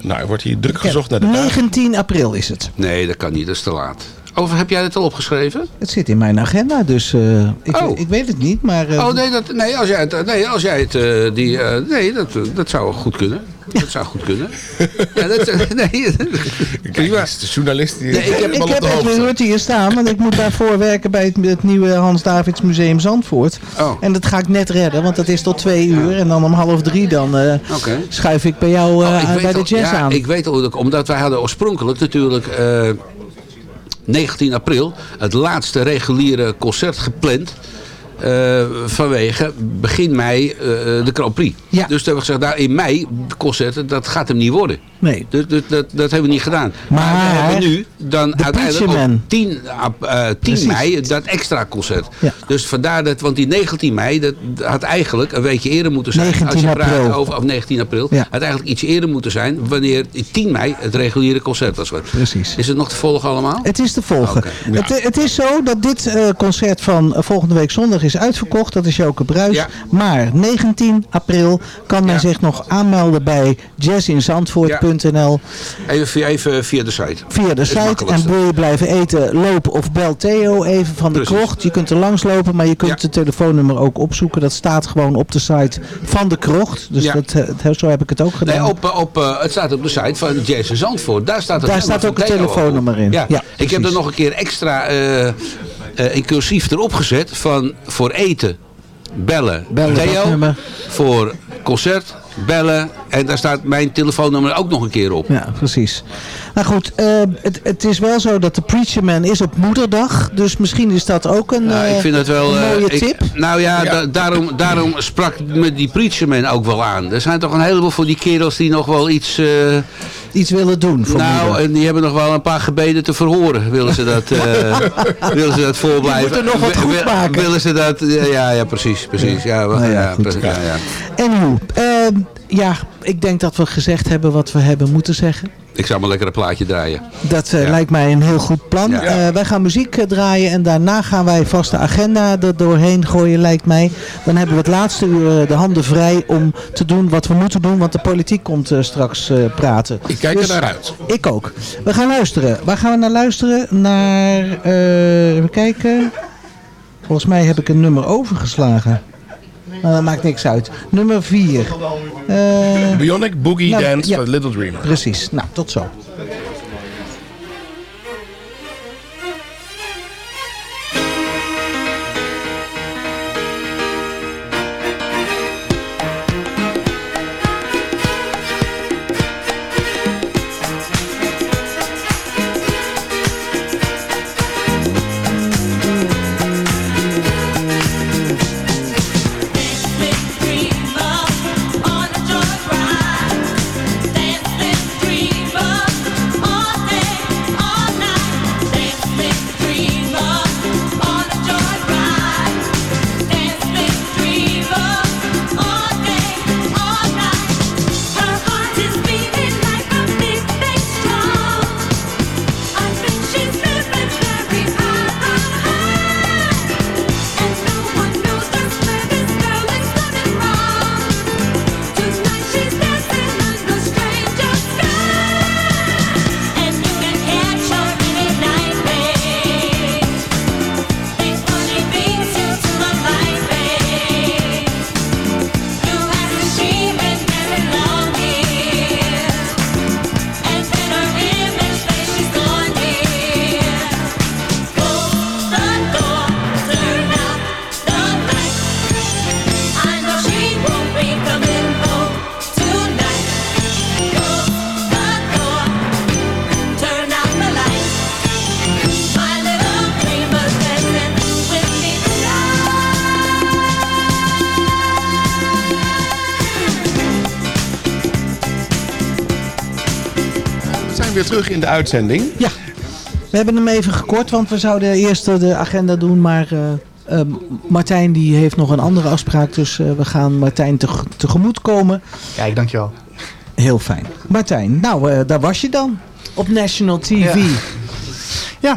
Nou, er wordt hier druk gezocht naar de datum. 19 april is het. Nee, dat kan niet. Dat is te laat. Of heb jij het al opgeschreven? Het zit in mijn agenda, dus eh, ik, ik weet het niet. Maar, eh, Oh nee, dat, nee, als jij het, nee, als jij het eh, die, eh, nee, dat, dat zou goed kunnen. Dat zou goed kunnen. Ja, dat, eh, [LAUGHS] nee, prima. De journalist die Nee, ik heb, ik heb de Edwin. Rutte hier staan, want ik moet daarvoor werken bij het, het nieuwe Hans Davids Museum Zandvoort. Oh. En dat ga ik net redden, want dat is tot twee uur. En dan om half drie dan eh, schuif ik bij jou eh, Oh, ik bij de al- jazz ja, aan. Ik weet dat omdat wij hadden oorspronkelijk natuurlijk eh, 19 april het laatste reguliere concert gepland. Eh, vanwege begin mei eh, de Grand Prix. Dus toen hebben we gezegd, nou, in mei de concerten, dat gaat hem niet worden. Nee. Dus, dus dat, dat hebben we niet gedaan. Maar, Maar we hebben nu dan de uiteindelijk op Man. 10, ap- eh, 10 Precies. mei dat extra concert. Ja. Dus vandaar dat, want die 19 mei, dat had eigenlijk een weekje eerder moeten zijn. 19 als je praat april. over, of 19 april. Ja. Had eigenlijk iets eerder moeten zijn, wanneer in 10 mei het reguliere concert was. Precies. Is het nog te volgen allemaal? Het is te volgen. Het, het is zo dat dit eh, concert van eh, volgende week zondag is uitverkocht. Dat is Joke Bruis. Ja. Maar 19 april kan men zich nog aanmelden bij jazzinzandvoort.nl. Even, via- even via de site. Via de Dat site. En wil je blijven eten, loop of bel Theo even van de krocht. Je kunt er langs lopen, maar je kunt het telefoonnummer ook opzoeken. Dat staat gewoon op de site van de krocht. Dus Ja. dat, eh, het- zo heb ik het ook gedaan. Nee, op, eh, op, eh, het staat op de site van Jason Zandvoort. Daar staat, het Daar staat ook het telefoonnummer in. Ja. Ja, ik heb er nog een keer extra eh, inclusief erop gezet van voor eten, bellen, Bellen, dat Theo, voor concert, bellen. En daar staat mijn telefoonnummer ook nog een keer op. Ja, precies. Nou goed, eh, het, het is wel zo dat de Preacher Man is op moederdag. Dus misschien is dat ook een, Nou, eh, ik vind het wel een eh, mooie ik- tip. nou ja, da- daarom, daarom sprak me die preacherman ook wel aan. Er zijn toch een heleboel van die kerels die nog wel iets... eh, iets willen doen voor Nou, moeder. en die hebben nog wel een paar gebeden te verhoren. Willen ze dat, eh [LAUGHS] willen ze dat voorblijven? Die moeten nog wat goed maken. Willen ze dat... Ja, ja, ja, precies, precies. Ja, Nou ja, ja, goed. precies, ja, ja. Anywho, ehm, ja, ik denk dat we gezegd hebben wat we hebben moeten zeggen. Ik zou maar lekker een plaatje draaien. Dat eh, lijkt mij een heel goed plan. Ja. Eh, wij gaan muziek eh, draaien en daarna gaan wij vast de agenda er doorheen gooien, lijkt mij. Dan hebben we het laatste uur de handen vrij om te doen wat we moeten doen, want de politiek komt straks praten. Ik kijk Dus er naar uit. Ik ook. We gaan luisteren. Waar gaan we naar luisteren? Naar, even kijken. Volgens mij heb ik een nummer overgeslagen. Nou, dat maakt niks uit. Nummer 4. Bionic Boogie nou, Dance ja. Little Dreamer. Precies. Nou, tot zo. Terug in de uitzending. Ja, we hebben hem even gekort, want we zouden eerst de agenda doen, maar eh, eh, Martijn die heeft nog een andere afspraak, dus eh, we gaan Martijn teg- tegemoet komen. Kijk, dankjewel. Heel fijn. Martijn, nou eh, daar was je dan, op National TV. Ja. Ja,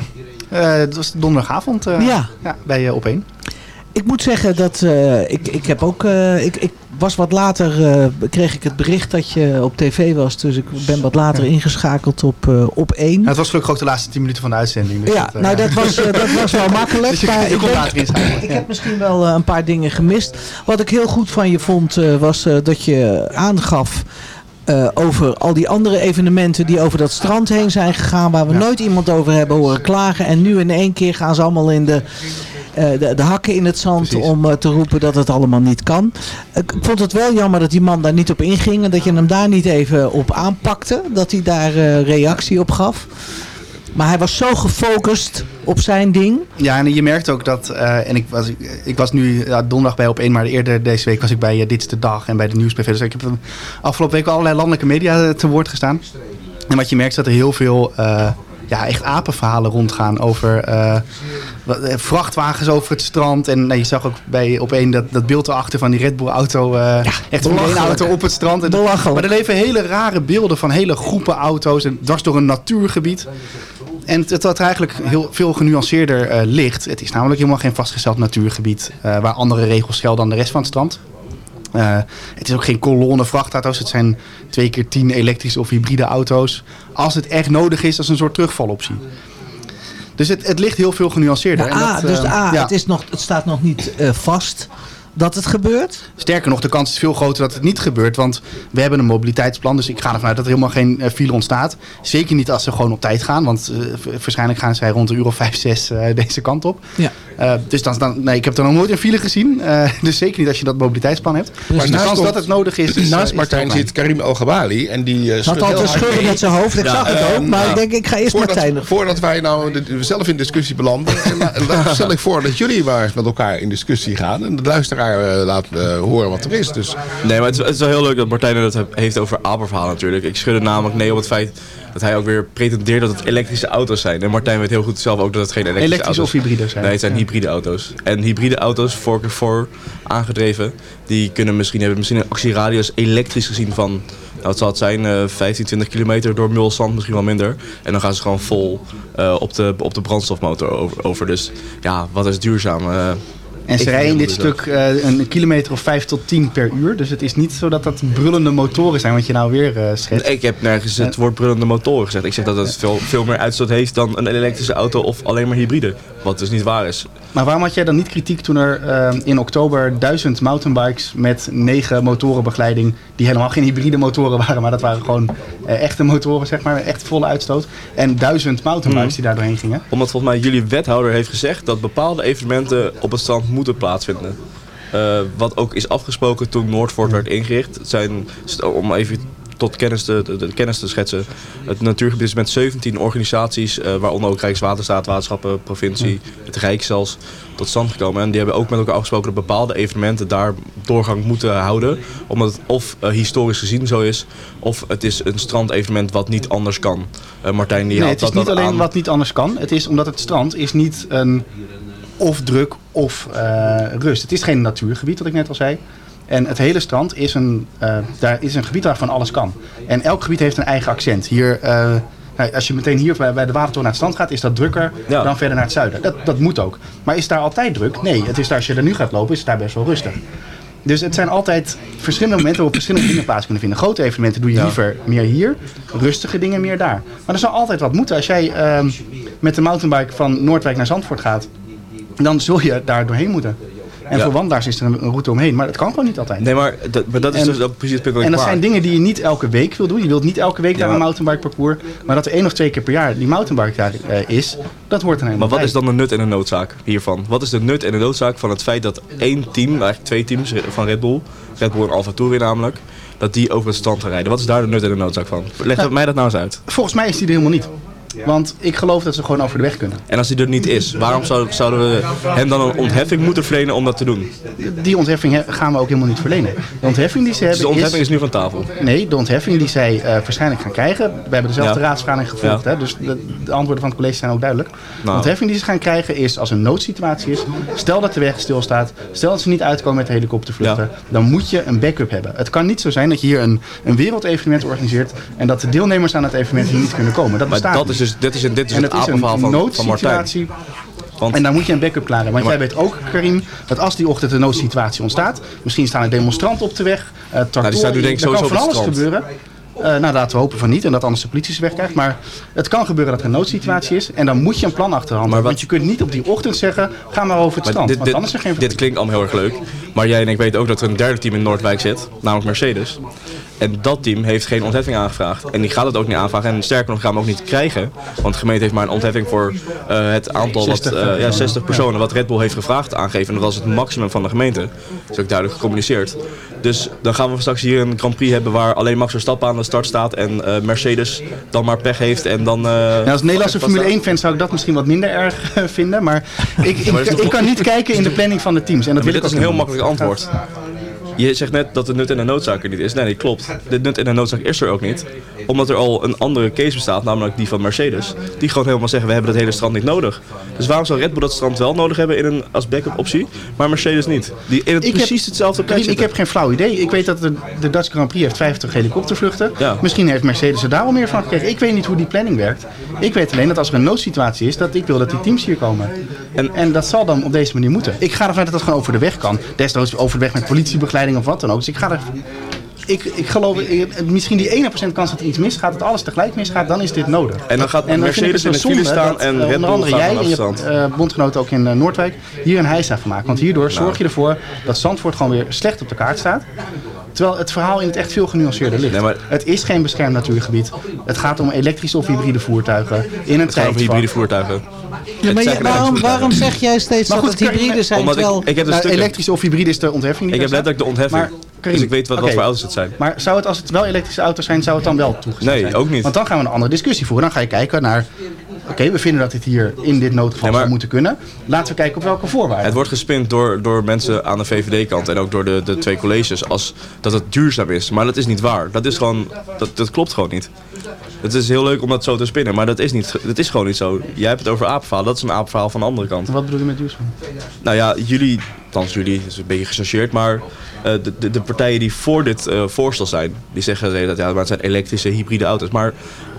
eh, het was donderdagavond eh, Ja. bij uh, Op1. Ik moet zeggen dat eh, ik, ik heb ook, eh, ik, ik was wat later, eh, kreeg ik het bericht dat je op tv was, dus ik ben wat later ingeschakeld op, eh, op 1. Nou, het was gelukkig ook de laatste 10 minuten van de uitzending. dus Ja, dat, eh, nou dat was, dat was wel [LAUGHS] makkelijk. Dus je- maar je ik, ben- ik ja. heb misschien wel een paar dingen gemist. Wat ik heel goed van je vond eh, was eh, dat je aangaf eh, over al die andere evenementen die over dat strand heen zijn gegaan. Waar we nooit iemand over hebben horen klagen. En nu in één keer gaan ze allemaal in de... eh, de, de hakken in het zand om eh, te roepen dat het allemaal niet kan. Ik vond het wel jammer dat die man daar niet op inging en dat je hem daar niet even op aanpakte. Dat hij daar eh, reactie op gaf. Maar hij was zo gefocust op zijn ding. Ja, en je merkt ook dat, en ik was, ik was nu ja, donderdag bij op 1, maar eerder deze week was ik bij eh, Dit is de Dag en bij de Nieuwsbv. Dus ik heb afgelopen week allerlei landelijke media te woord gestaan. En wat je merkt is dat er heel veel ja, echt apenverhalen rondgaan over eh, wat- eh, vrachtwagens over het strand. En nou, je zag ook bij op 1 dat, dat beeld erachter van die Red Bull auto, eh echt een auto op het strand. En, Belachelijk. Maar er leven hele rare beelden van hele groepen auto's en dwars door een natuurgebied. En het dat er eigenlijk heel veel genuanceerder eh, ligt. Het is namelijk helemaal geen vastgesteld natuurgebied waar andere regels gelden dan de rest van het strand. Het is ook geen kolonne vrachtauto's. Het zijn twee keer tien elektrische of hybride auto's. Als het echt nodig is, als een soort terugvaloptie. Dus het, het ligt heel veel genuanceerder. De En A, dat, dus de eh, A, ja. het, is nog, het staat nog niet eh, vast dat het gebeurt. Sterker nog, de kans is veel groter dat het niet gebeurt. Want we hebben een mobiliteitsplan. Dus ik ga ervan uit dat er helemaal geen eh, file ontstaat. Zeker niet als ze gewoon op tijd gaan. Want eh, v- waarschijnlijk gaan zij rond een uur of vijf, zes eh, [LAUGHS] deze kant op. Ja. Eh, dus dan, dan, nee, ik heb er nog nooit een file gezien. Eh, [LAUGHS] dus zeker niet als je dat mobiliteitsplan hebt. Dus Maar de kans dat het nodig is... is Naast Martijn zit Karim El Gabali. En die uh, Had al te schudden met zijn hoofd. Ik zag het ook. Maar ik denk, ik ga eerst voordat, Martijn. Voordat wij nou de- zelf in discussie belanden. en la- [LAUGHS] la- stel ik voor dat jullie maar eens met elkaar in discussie gaan. En de luisteraar eh, laat eh, horen wat er is. Dus Nee, maar het is, het is wel heel leuk dat Martijn het heeft over apenverhaal natuurlijk. Ik schudde namelijk nee op het feit dat hij ook weer pretendeert dat het elektrische auto's zijn. En Martijn weet heel goed zelf ook dat het geen elektrische Elektrisch auto's of hybride zijn. Nee, het zijn hybride auto's. En hybride auto's, voor keer voor aangedreven, die kunnen misschien hebben misschien een actieradius elektrisch gezien van, nou wat zal het zijn, eh 15, 20 kilometer door mulzand, misschien wel minder. En dan gaan ze gewoon vol eh, op, de, op de brandstofmotor over. over. Dus ja, wat is duurzaam? Eh, En ze rijden in dit stuk eh, een kilometer of 5 tot 10 per uur. Dus het is niet zo dat dat brullende motoren zijn, wat je nou weer eh schetst. Ik heb nergens het woord brullende motoren gezegd. Ik zeg dat het veel, veel meer uitstoot heeft dan een elektrische auto of alleen maar hybride. Wat dus niet waar is. Maar waarom had jij dan niet kritiek toen er eh, in oktober duizend mountainbikes met negen motorenbegeleiding, die helemaal geen hybride motoren waren, maar dat waren gewoon eh, echte motoren, zeg maar, echt volle uitstoot, en duizend mountainbikes Mhm. die daar doorheen gingen? Omdat volgens mij jullie wethouder heeft gezegd dat bepaalde evenementen op het strand moeten plaatsvinden. Eh, wat ook is afgesproken toen Noordvoort werd ingericht. Het zijn, om even tot kennis te, de, de kennis te schetsen. Het natuurgebied is met 17 organisaties, eh, waaronder ook Rijkswaterstaat, waterschappen, provincie, het Rijk zelfs, tot stand gekomen. En die hebben ook met elkaar afgesproken dat bepaalde evenementen daar doorgang moeten houden. Omdat het of eh, historisch gezien zo is, of het is een strandevenement wat niet anders kan. Eh, Martijn die Nee, haalt het is dat niet alleen aan. wat niet anders kan. Het is omdat het strand is niet een of druk of rust. Het is geen natuurgebied, wat ik net al zei. En het hele strand is een, eh, daar is een gebied waarvan alles kan. En elk gebied heeft een eigen accent. Hier, eh, nou, als je meteen hier bij de watertoren naar het strand gaat, is dat drukker Ja. dan verder naar het zuiden. Dat, dat moet ook. Maar is daar altijd druk? Nee, het is daar, als je er nu gaat lopen, is het daar best wel rustig. Dus het zijn altijd verschillende momenten waarop verschillende dingen plaats kunnen vinden. Grote evenementen doe je Ja. liever meer hier, rustige dingen meer daar. Maar er zal altijd wat moeten. Als jij ehm, met de mountainbike van Noordwijk naar Zandvoort gaat, dan zul je daar doorheen moeten. En voor wandelaars is er een, een route omheen, maar dat kan gewoon niet altijd. Nee, maar dat, maar dat is En- dus ook precies het punt dat En dat zijn dingen die je niet elke week wil doen. Je wilt niet elke week naar een mountainbike parcours. Maar dat er één of twee keer per jaar die mountainbike daar eh, is, dat hoort er helemaal Maar wat is dan de nut en de noodzaak hiervan? Wat is de nut en de noodzaak van het feit dat één team, eigenlijk twee teams van Red Bull, Red Bull en Alfa namelijk, dat die over het strand gaan rijden? Wat is daar de nut en de noodzaak van? Leg Nou, mij dat nou eens uit. Volgens mij is die er helemaal niet. Want ik geloof dat ze gewoon over de weg kunnen. En als die er niet is, waarom zou- zouden we hem dan een ontheffing moeten verlenen om dat te doen? Die ontheffing he- gaan we ook helemaal niet verlenen. De ontheffing die ze Dus hebben de ontheffing is nu van tafel. Nee, de ontheffing die zij eh, waarschijnlijk gaan krijgen. We hebben dezelfde Ja. raadsvergadering gevolgd. Ja. Hè, dus de, de antwoorden van het college zijn ook duidelijk. De Nou. ontheffing die ze gaan krijgen is als een noodsituatie is. Stel dat de weg stilstaat. Stel dat ze niet uitkomen met de helikoptervluchten. Dan moet je een backup hebben. Het kan niet zo zijn dat je hier een, een wereldevenement organiseert. En dat de deelnemers aan het evenement hier niet kunnen komen. Dat Maar bestaat dat is dus, dit is, een- dit is en het het is apenverhaal een van, noodsituatie. En daar moet je een backup klaar hebben. Want jij weet ook, Karim, dat als die ochtend een noodsituatie ontstaat, misschien staan er demonstranten op de weg, uh, tractoren, die staan nu denk ik er kan sowieso van alles strand. gebeuren. Eh, nou, laten we hopen van niet en dat anders de politie ze wegkrijgt. Maar het kan gebeuren dat er een noodsituatie is en dan moet je een plan achterhand hebben. Want je kunt niet op die ochtend zeggen, ga maar over het Maar strand. dit, want dan is er geen dit klinkt allemaal heel erg leuk. Maar jij en ik weten ook dat er een derde team in Noordwijk zit, namelijk Mercedes. En dat team heeft geen ontheffing aangevraagd. En die gaat het ook niet aanvragen. En sterker nog, gaan we hem ook niet krijgen. Want de gemeente heeft maar een ontheffing voor eh, het aantal, 60, wat, eh, ja, ja. 60 personen, wat Red Bull heeft gevraagd aangeven. En dat was het maximum van de gemeente. Dat is ook duidelijk gecommuniceerd. Dus dan gaan we straks hier een Grand Prix hebben waar alleen Max Verstappen aan de start staat. En eh, Mercedes dan maar pech heeft. En dan, als Nederlandse Formule staat- 1-fan zou ik dat misschien wat minder erg vinden. Maar ik, ik, kan niet kijken in de planning van de teams. En dat wil maar ik dit is ook een heel makkelijk antwoord. Je zegt net dat de nut en de noodzaak er niet is. Nee, dat klopt. De nut en de noodzaak is er ook niet. Omdat er al een andere case bestaat, namelijk die van Mercedes. Die gewoon helemaal zeggen, we hebben dat hele strand niet nodig. Dus waarom zou Red Bull dat strand wel nodig hebben in een, als backup optie, maar Mercedes niet? Die in het Ik precies heb- hetzelfde plek Ik, heb geen flauw idee. Ik weet dat de, de Dutch Grand Prix heeft 50 helikoptervluchten. Ja. Misschien heeft Mercedes er daar wel meer van gekregen. Ik weet niet hoe die planning werkt. Ik weet alleen dat als er een noodsituatie is, dat ik wil dat die teams hier komen. En, en dat zal dan op deze manier moeten. Ik ga ervan uit dat dat gewoon over de weg kan. Desnoods over de weg met politiebegeleiding of wat dan ook. Dus ik ga er... Ik, ik geloof, ik- misschien die 1% kans dat er iets misgaat, dat alles tegelijk misgaat, dan is dit nodig. En dan gaat dan vind ik Mercedes in de file staan dat, en eh, Red onder Bull andere gaat jij en je eh, bondgenoot ook in eh, Noordwijk hier een heisa van maken. Want hierdoor Nou. zorg je ervoor dat Zandvoort gewoon weer slecht op de kaart staat. Terwijl het verhaal in het echt veel genuanceerder ligt. Het is geen beschermd natuurgebied. Het gaat om elektrische of hybride voertuigen. In een Het gaat over treinvak. hybride voertuigen. Ja, maar je- waarom, waarom zeg jij steeds Maar dat het hybride zijn? Omdat ik- terwijl... ik heb Nou, elektrische of hybride is de ontheffing Ik heb er letterlijk de ontheffing. Maar, dus ik weet wat, wat voor auto's het zijn. Maar zou het, als het wel elektrische auto's zijn, zou het dan wel toegestaan Nee, zijn? ook niet. Want dan gaan we een andere discussie voeren. Dan ga je kijken naar... Oké, we vinden dat dit hier in dit noodgeval zou moeten kunnen. Laten we kijken op welke voorwaarden. Het wordt gespind door, door mensen aan de VVD-kant en ook door de, de twee colleges als dat het duurzaam is. Maar dat is niet waar. Dat, is gewoon, dat, dat klopt gewoon niet. Het is heel leuk om dat zo te spinnen, maar dat is, niet, dat is gewoon niet zo. Jij hebt het over apenverhaal, dat is een apenverhaal van de andere kant. Wat bedoel je met duurzaam? Nou ja, jullie, althans jullie, dat is een beetje gechargeerd, maar eh, de, de, de partijen die voor dit eh, voorstel zijn, die zeggen tijd, ja, maar het zijn elektrische, hybride auto's. Maar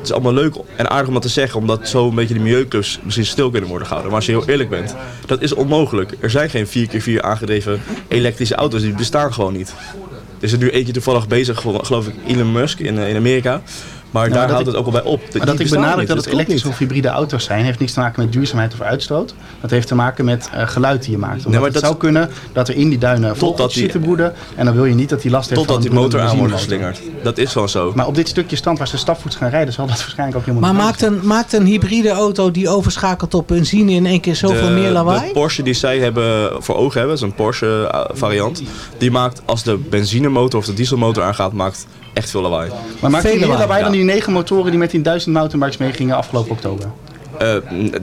is allemaal leuk en aardig om dat te zeggen, omdat zo een beetje de milieuclubs misschien stil kunnen worden gehouden. Maar als je heel eerlijk bent, dat is onmogelijk. Er zijn geen 4x4 aangedreven elektrische auto's, die bestaan gewoon niet. Er is er nu eentje toevallig bezig, geloof ik, Elon Musk in, eh, in Amerika. Maar Nou, daar dat houdt ik- het ook al bij op. Maar dat ik benadruk dat het klopt elektrische niet. of hybride auto's zijn, heeft niks te maken met duurzaamheid of uitstoot. Dat heeft te maken met eh, geluid die je maakt. Omdat maar het dat- zou kunnen dat er in die duinen Totdat vogeltjes die- zitten broeden. En dan wil je niet dat die last heeft Totdat van die motor aan wordt geslingerd. Dat is gewoon zo. Maar op dit stukje stand waar ze stapvoets gaan rijden, zal dat [LAUGHS] waarschijnlijk ook helemaal Maar niet maakt een, maakt een hybride auto die overschakelt op benzine in één keer zoveel de, meer lawaai? De Porsche die zij hebben voor ogen hebben, is een Porsche eh, variant. Die maakt als de benzinemotor of de dieselmotor aangaat, maakt echt veel lawaai. Maar maakt die meer lawaai dan die negen motoren die met die duizend mountainbikes meegingen afgelopen oktober? Eh,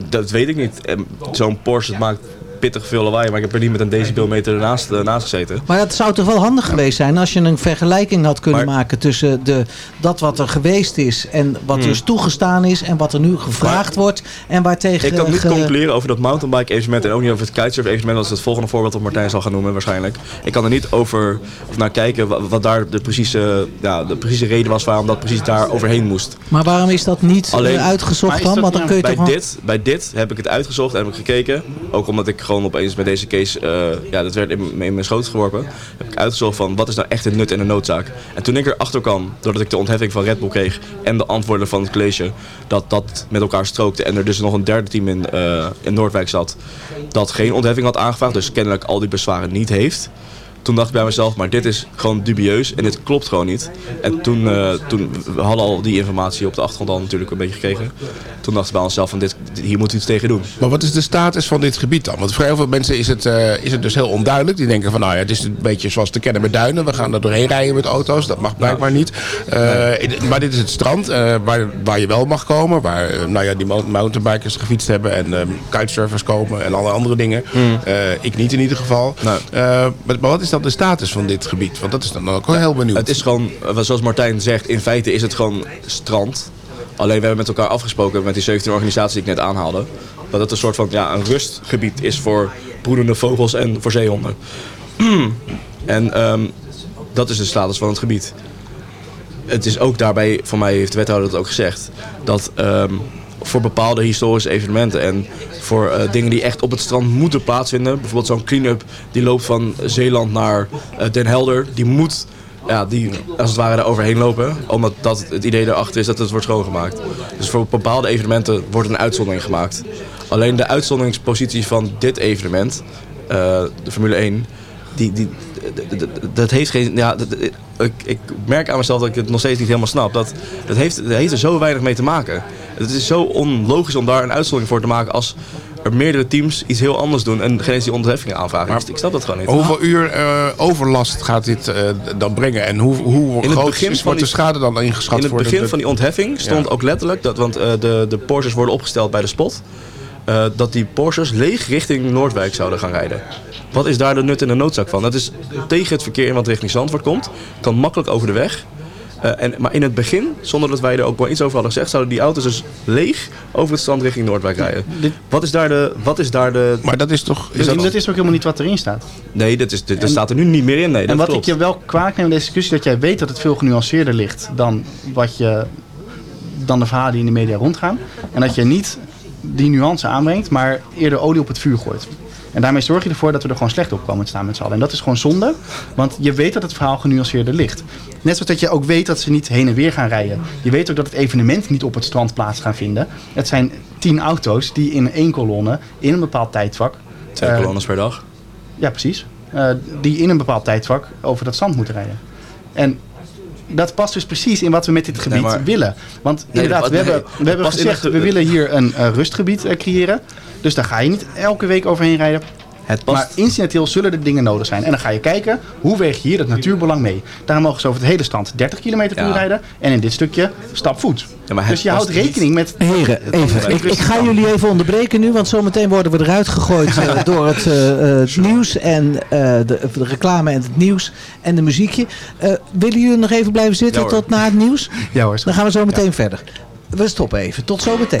dat weet ik niet. Eh, Zo'n Porsche maakt pittig veel lawaai, maar ik heb er niet met een decibelmeter ernaast eh, naast gezeten. Maar het zou toch wel handig geweest zijn als je een vergelijking had kunnen maken tussen de, dat wat er geweest is en wat Hmm. dus toegestaan is en wat er nu gevraagd wordt en waartegen... Ik kan niet ge- concluderen over dat mountainbike evenement en ook niet over het kitesurf evenement. Dat is het volgende voorbeeld dat Martijn zal gaan noemen waarschijnlijk. Ik kan er niet over of naar kijken wat, wat daar de precieze, ja, de precieze reden was waarom dat precies daar overheen moest. Maar waarom is dat niet Alleen- eh, uitgezocht dan? Want dan kun je bij, toch dit, bij dit heb ik het uitgezocht en heb ik gekeken. Ook omdat ik gewoon opeens met deze case, eh, ja, dat werd in, in mijn schoot geworpen. Heb ik uitgezocht van wat is nou echt het nut en de noodzaak. En toen ik erachter kwam, doordat ik de ontheffing van Red Bull kreeg en de antwoorden van het college, dat dat met elkaar strookte en er dus nog een derde team in, eh, in Noordwijk zat, dat geen ontheffing had aangevraagd, dus kennelijk al die bezwaren niet heeft. Toen dacht ik bij mezelf, maar dit is gewoon dubieus en dit klopt gewoon niet. En toen, eh, toen we hadden al die informatie op de achtergrond al natuurlijk een beetje gekregen. Toen dachten we bij onszelf van dit, hier moeten we iets tegen doen. Maar wat is de status van dit gebied dan? Want voor heel veel mensen is het, eh, is het dus heel onduidelijk. Die denken van nou ja, het is een beetje zoals te kennen met duinen. We gaan er doorheen rijden met auto's. Dat mag blijkbaar niet. Eh, Maar dit is het strand waar, waar je wel mag komen. Waar nou ja, die mou- mountainbikers gefietst hebben en kitesurfers komen en alle andere dingen. Eh, ik niet in ieder geval. Maar, maar wat is dan de status van dit gebied? Want dat is dan ook wel heel benieuwd. Het is gewoon, eh, zoals Martijn zegt, in feite is het gewoon strand. Alleen we hebben met elkaar afgesproken met die 17 organisaties die ik net aanhaalde. Dat het een soort van ja, een rustgebied is voor broedende vogels en voor zeehonden. [CLEARS THROAT] en ehm, dat is de status van het gebied. Het is ook daarbij, voor mij heeft de wethouder het ook gezegd, dat ehm, voor bepaalde historische evenementen en voor eh, dingen die echt op het strand moeten plaatsvinden, bijvoorbeeld zo'n clean-up die loopt van Zeeland naar eh, Den Helder, die moet ja, die als het ware er overheen lopen, omdat dat het idee erachter is dat het wordt schoongemaakt. Dus voor bepaalde evenementen wordt een uitzondering gemaakt. Alleen de uitzonderingspositie van dit evenement, eh, de Formule 1, die, die, dat heeft geen. Ja, ik, ik merk aan mezelf dat ik het nog steeds niet helemaal snap. Dat, dat, heeft, dat heeft er zo weinig mee te maken. Het is zo onlogisch om daar een uitzondering voor te maken als er meerdere teams iets heel anders doen en geen eens die ontheffingen aanvragen. Ik- ik snap dat gewoon niet. Hoeveel uur eh, overlast gaat dit eh, dan brengen? En hoe, hoe groot is, wordt de schade dan ingeschat? In het begin de- van die ontheffing stond Ja. ook letterlijk, dat, want eh, de, de Porsches worden opgesteld bij de spot, dat die Porsches leeg richting Noordwijk zouden gaan rijden. Wat is daar de nut en de noodzaak van? Dat is tegen het verkeer in wat richting Zandvoort komt, kan makkelijk over de weg. Eh, en, maar in het begin, zonder dat wij er ook wel iets over hadden gezegd, zouden die auto's dus leeg over het strand richting Noordwijk rijden. Wat is daar de... Wat is daar de maar dat is toch... Dus dat... is ook helemaal niet wat erin staat. Nee, dat, is, dat En- staat er nu niet meer in. Nee, en wat klopt. ik je wel kwalijk neem in deze discussie, dat jij weet dat het veel genuanceerder ligt dan, wat je, dan de verhalen die in de media rondgaan. En dat je niet die nuance aanbrengt, maar eerder olie op het vuur gooit. En daarmee zorg je ervoor dat we er gewoon slecht op komen te staan met z'n allen. En dat is gewoon zonde, want je weet dat het verhaal genuanceerder ligt. Net zoals dat je ook weet dat ze niet heen en weer gaan rijden. Je weet ook dat het evenement niet op het strand plaats gaan vinden. Het zijn tien auto's die in één kolonne, in een bepaald tijdvak... Twee eh, kolonnes per dag. ja, precies. Eh, die in een bepaald tijdvak over dat zand moeten rijden. En dat past dus precies in wat we met dit gebied maar- willen. Want Nee, inderdaad, we nee, hebben, we hebben gezegd, ge- we willen hier een eh, rustgebied creëren. Dus daar ga je niet elke week overheen rijden. Maar incidenteel zullen er dingen nodig zijn. En dan ga je kijken, hoe weeg je hier het natuurbelang mee? Daar mogen ze over het hele strand 30 km per uur Ja. rijden. En in dit stukje stapvoet. Ja, het dus je houdt rekening met... Heren, even. Ik, ik ga jullie even onderbreken nu, want zometeen worden we eruit gegooid eh, [LAUGHS] door het eh, eh, nieuws en eh, de, de reclame en het nieuws en de muziekje. Eh, willen jullie nog even blijven zitten Ja, tot na het nieuws? Ja hoor. Dan gaan we zo meteen verder. We stoppen even. Tot zometeen.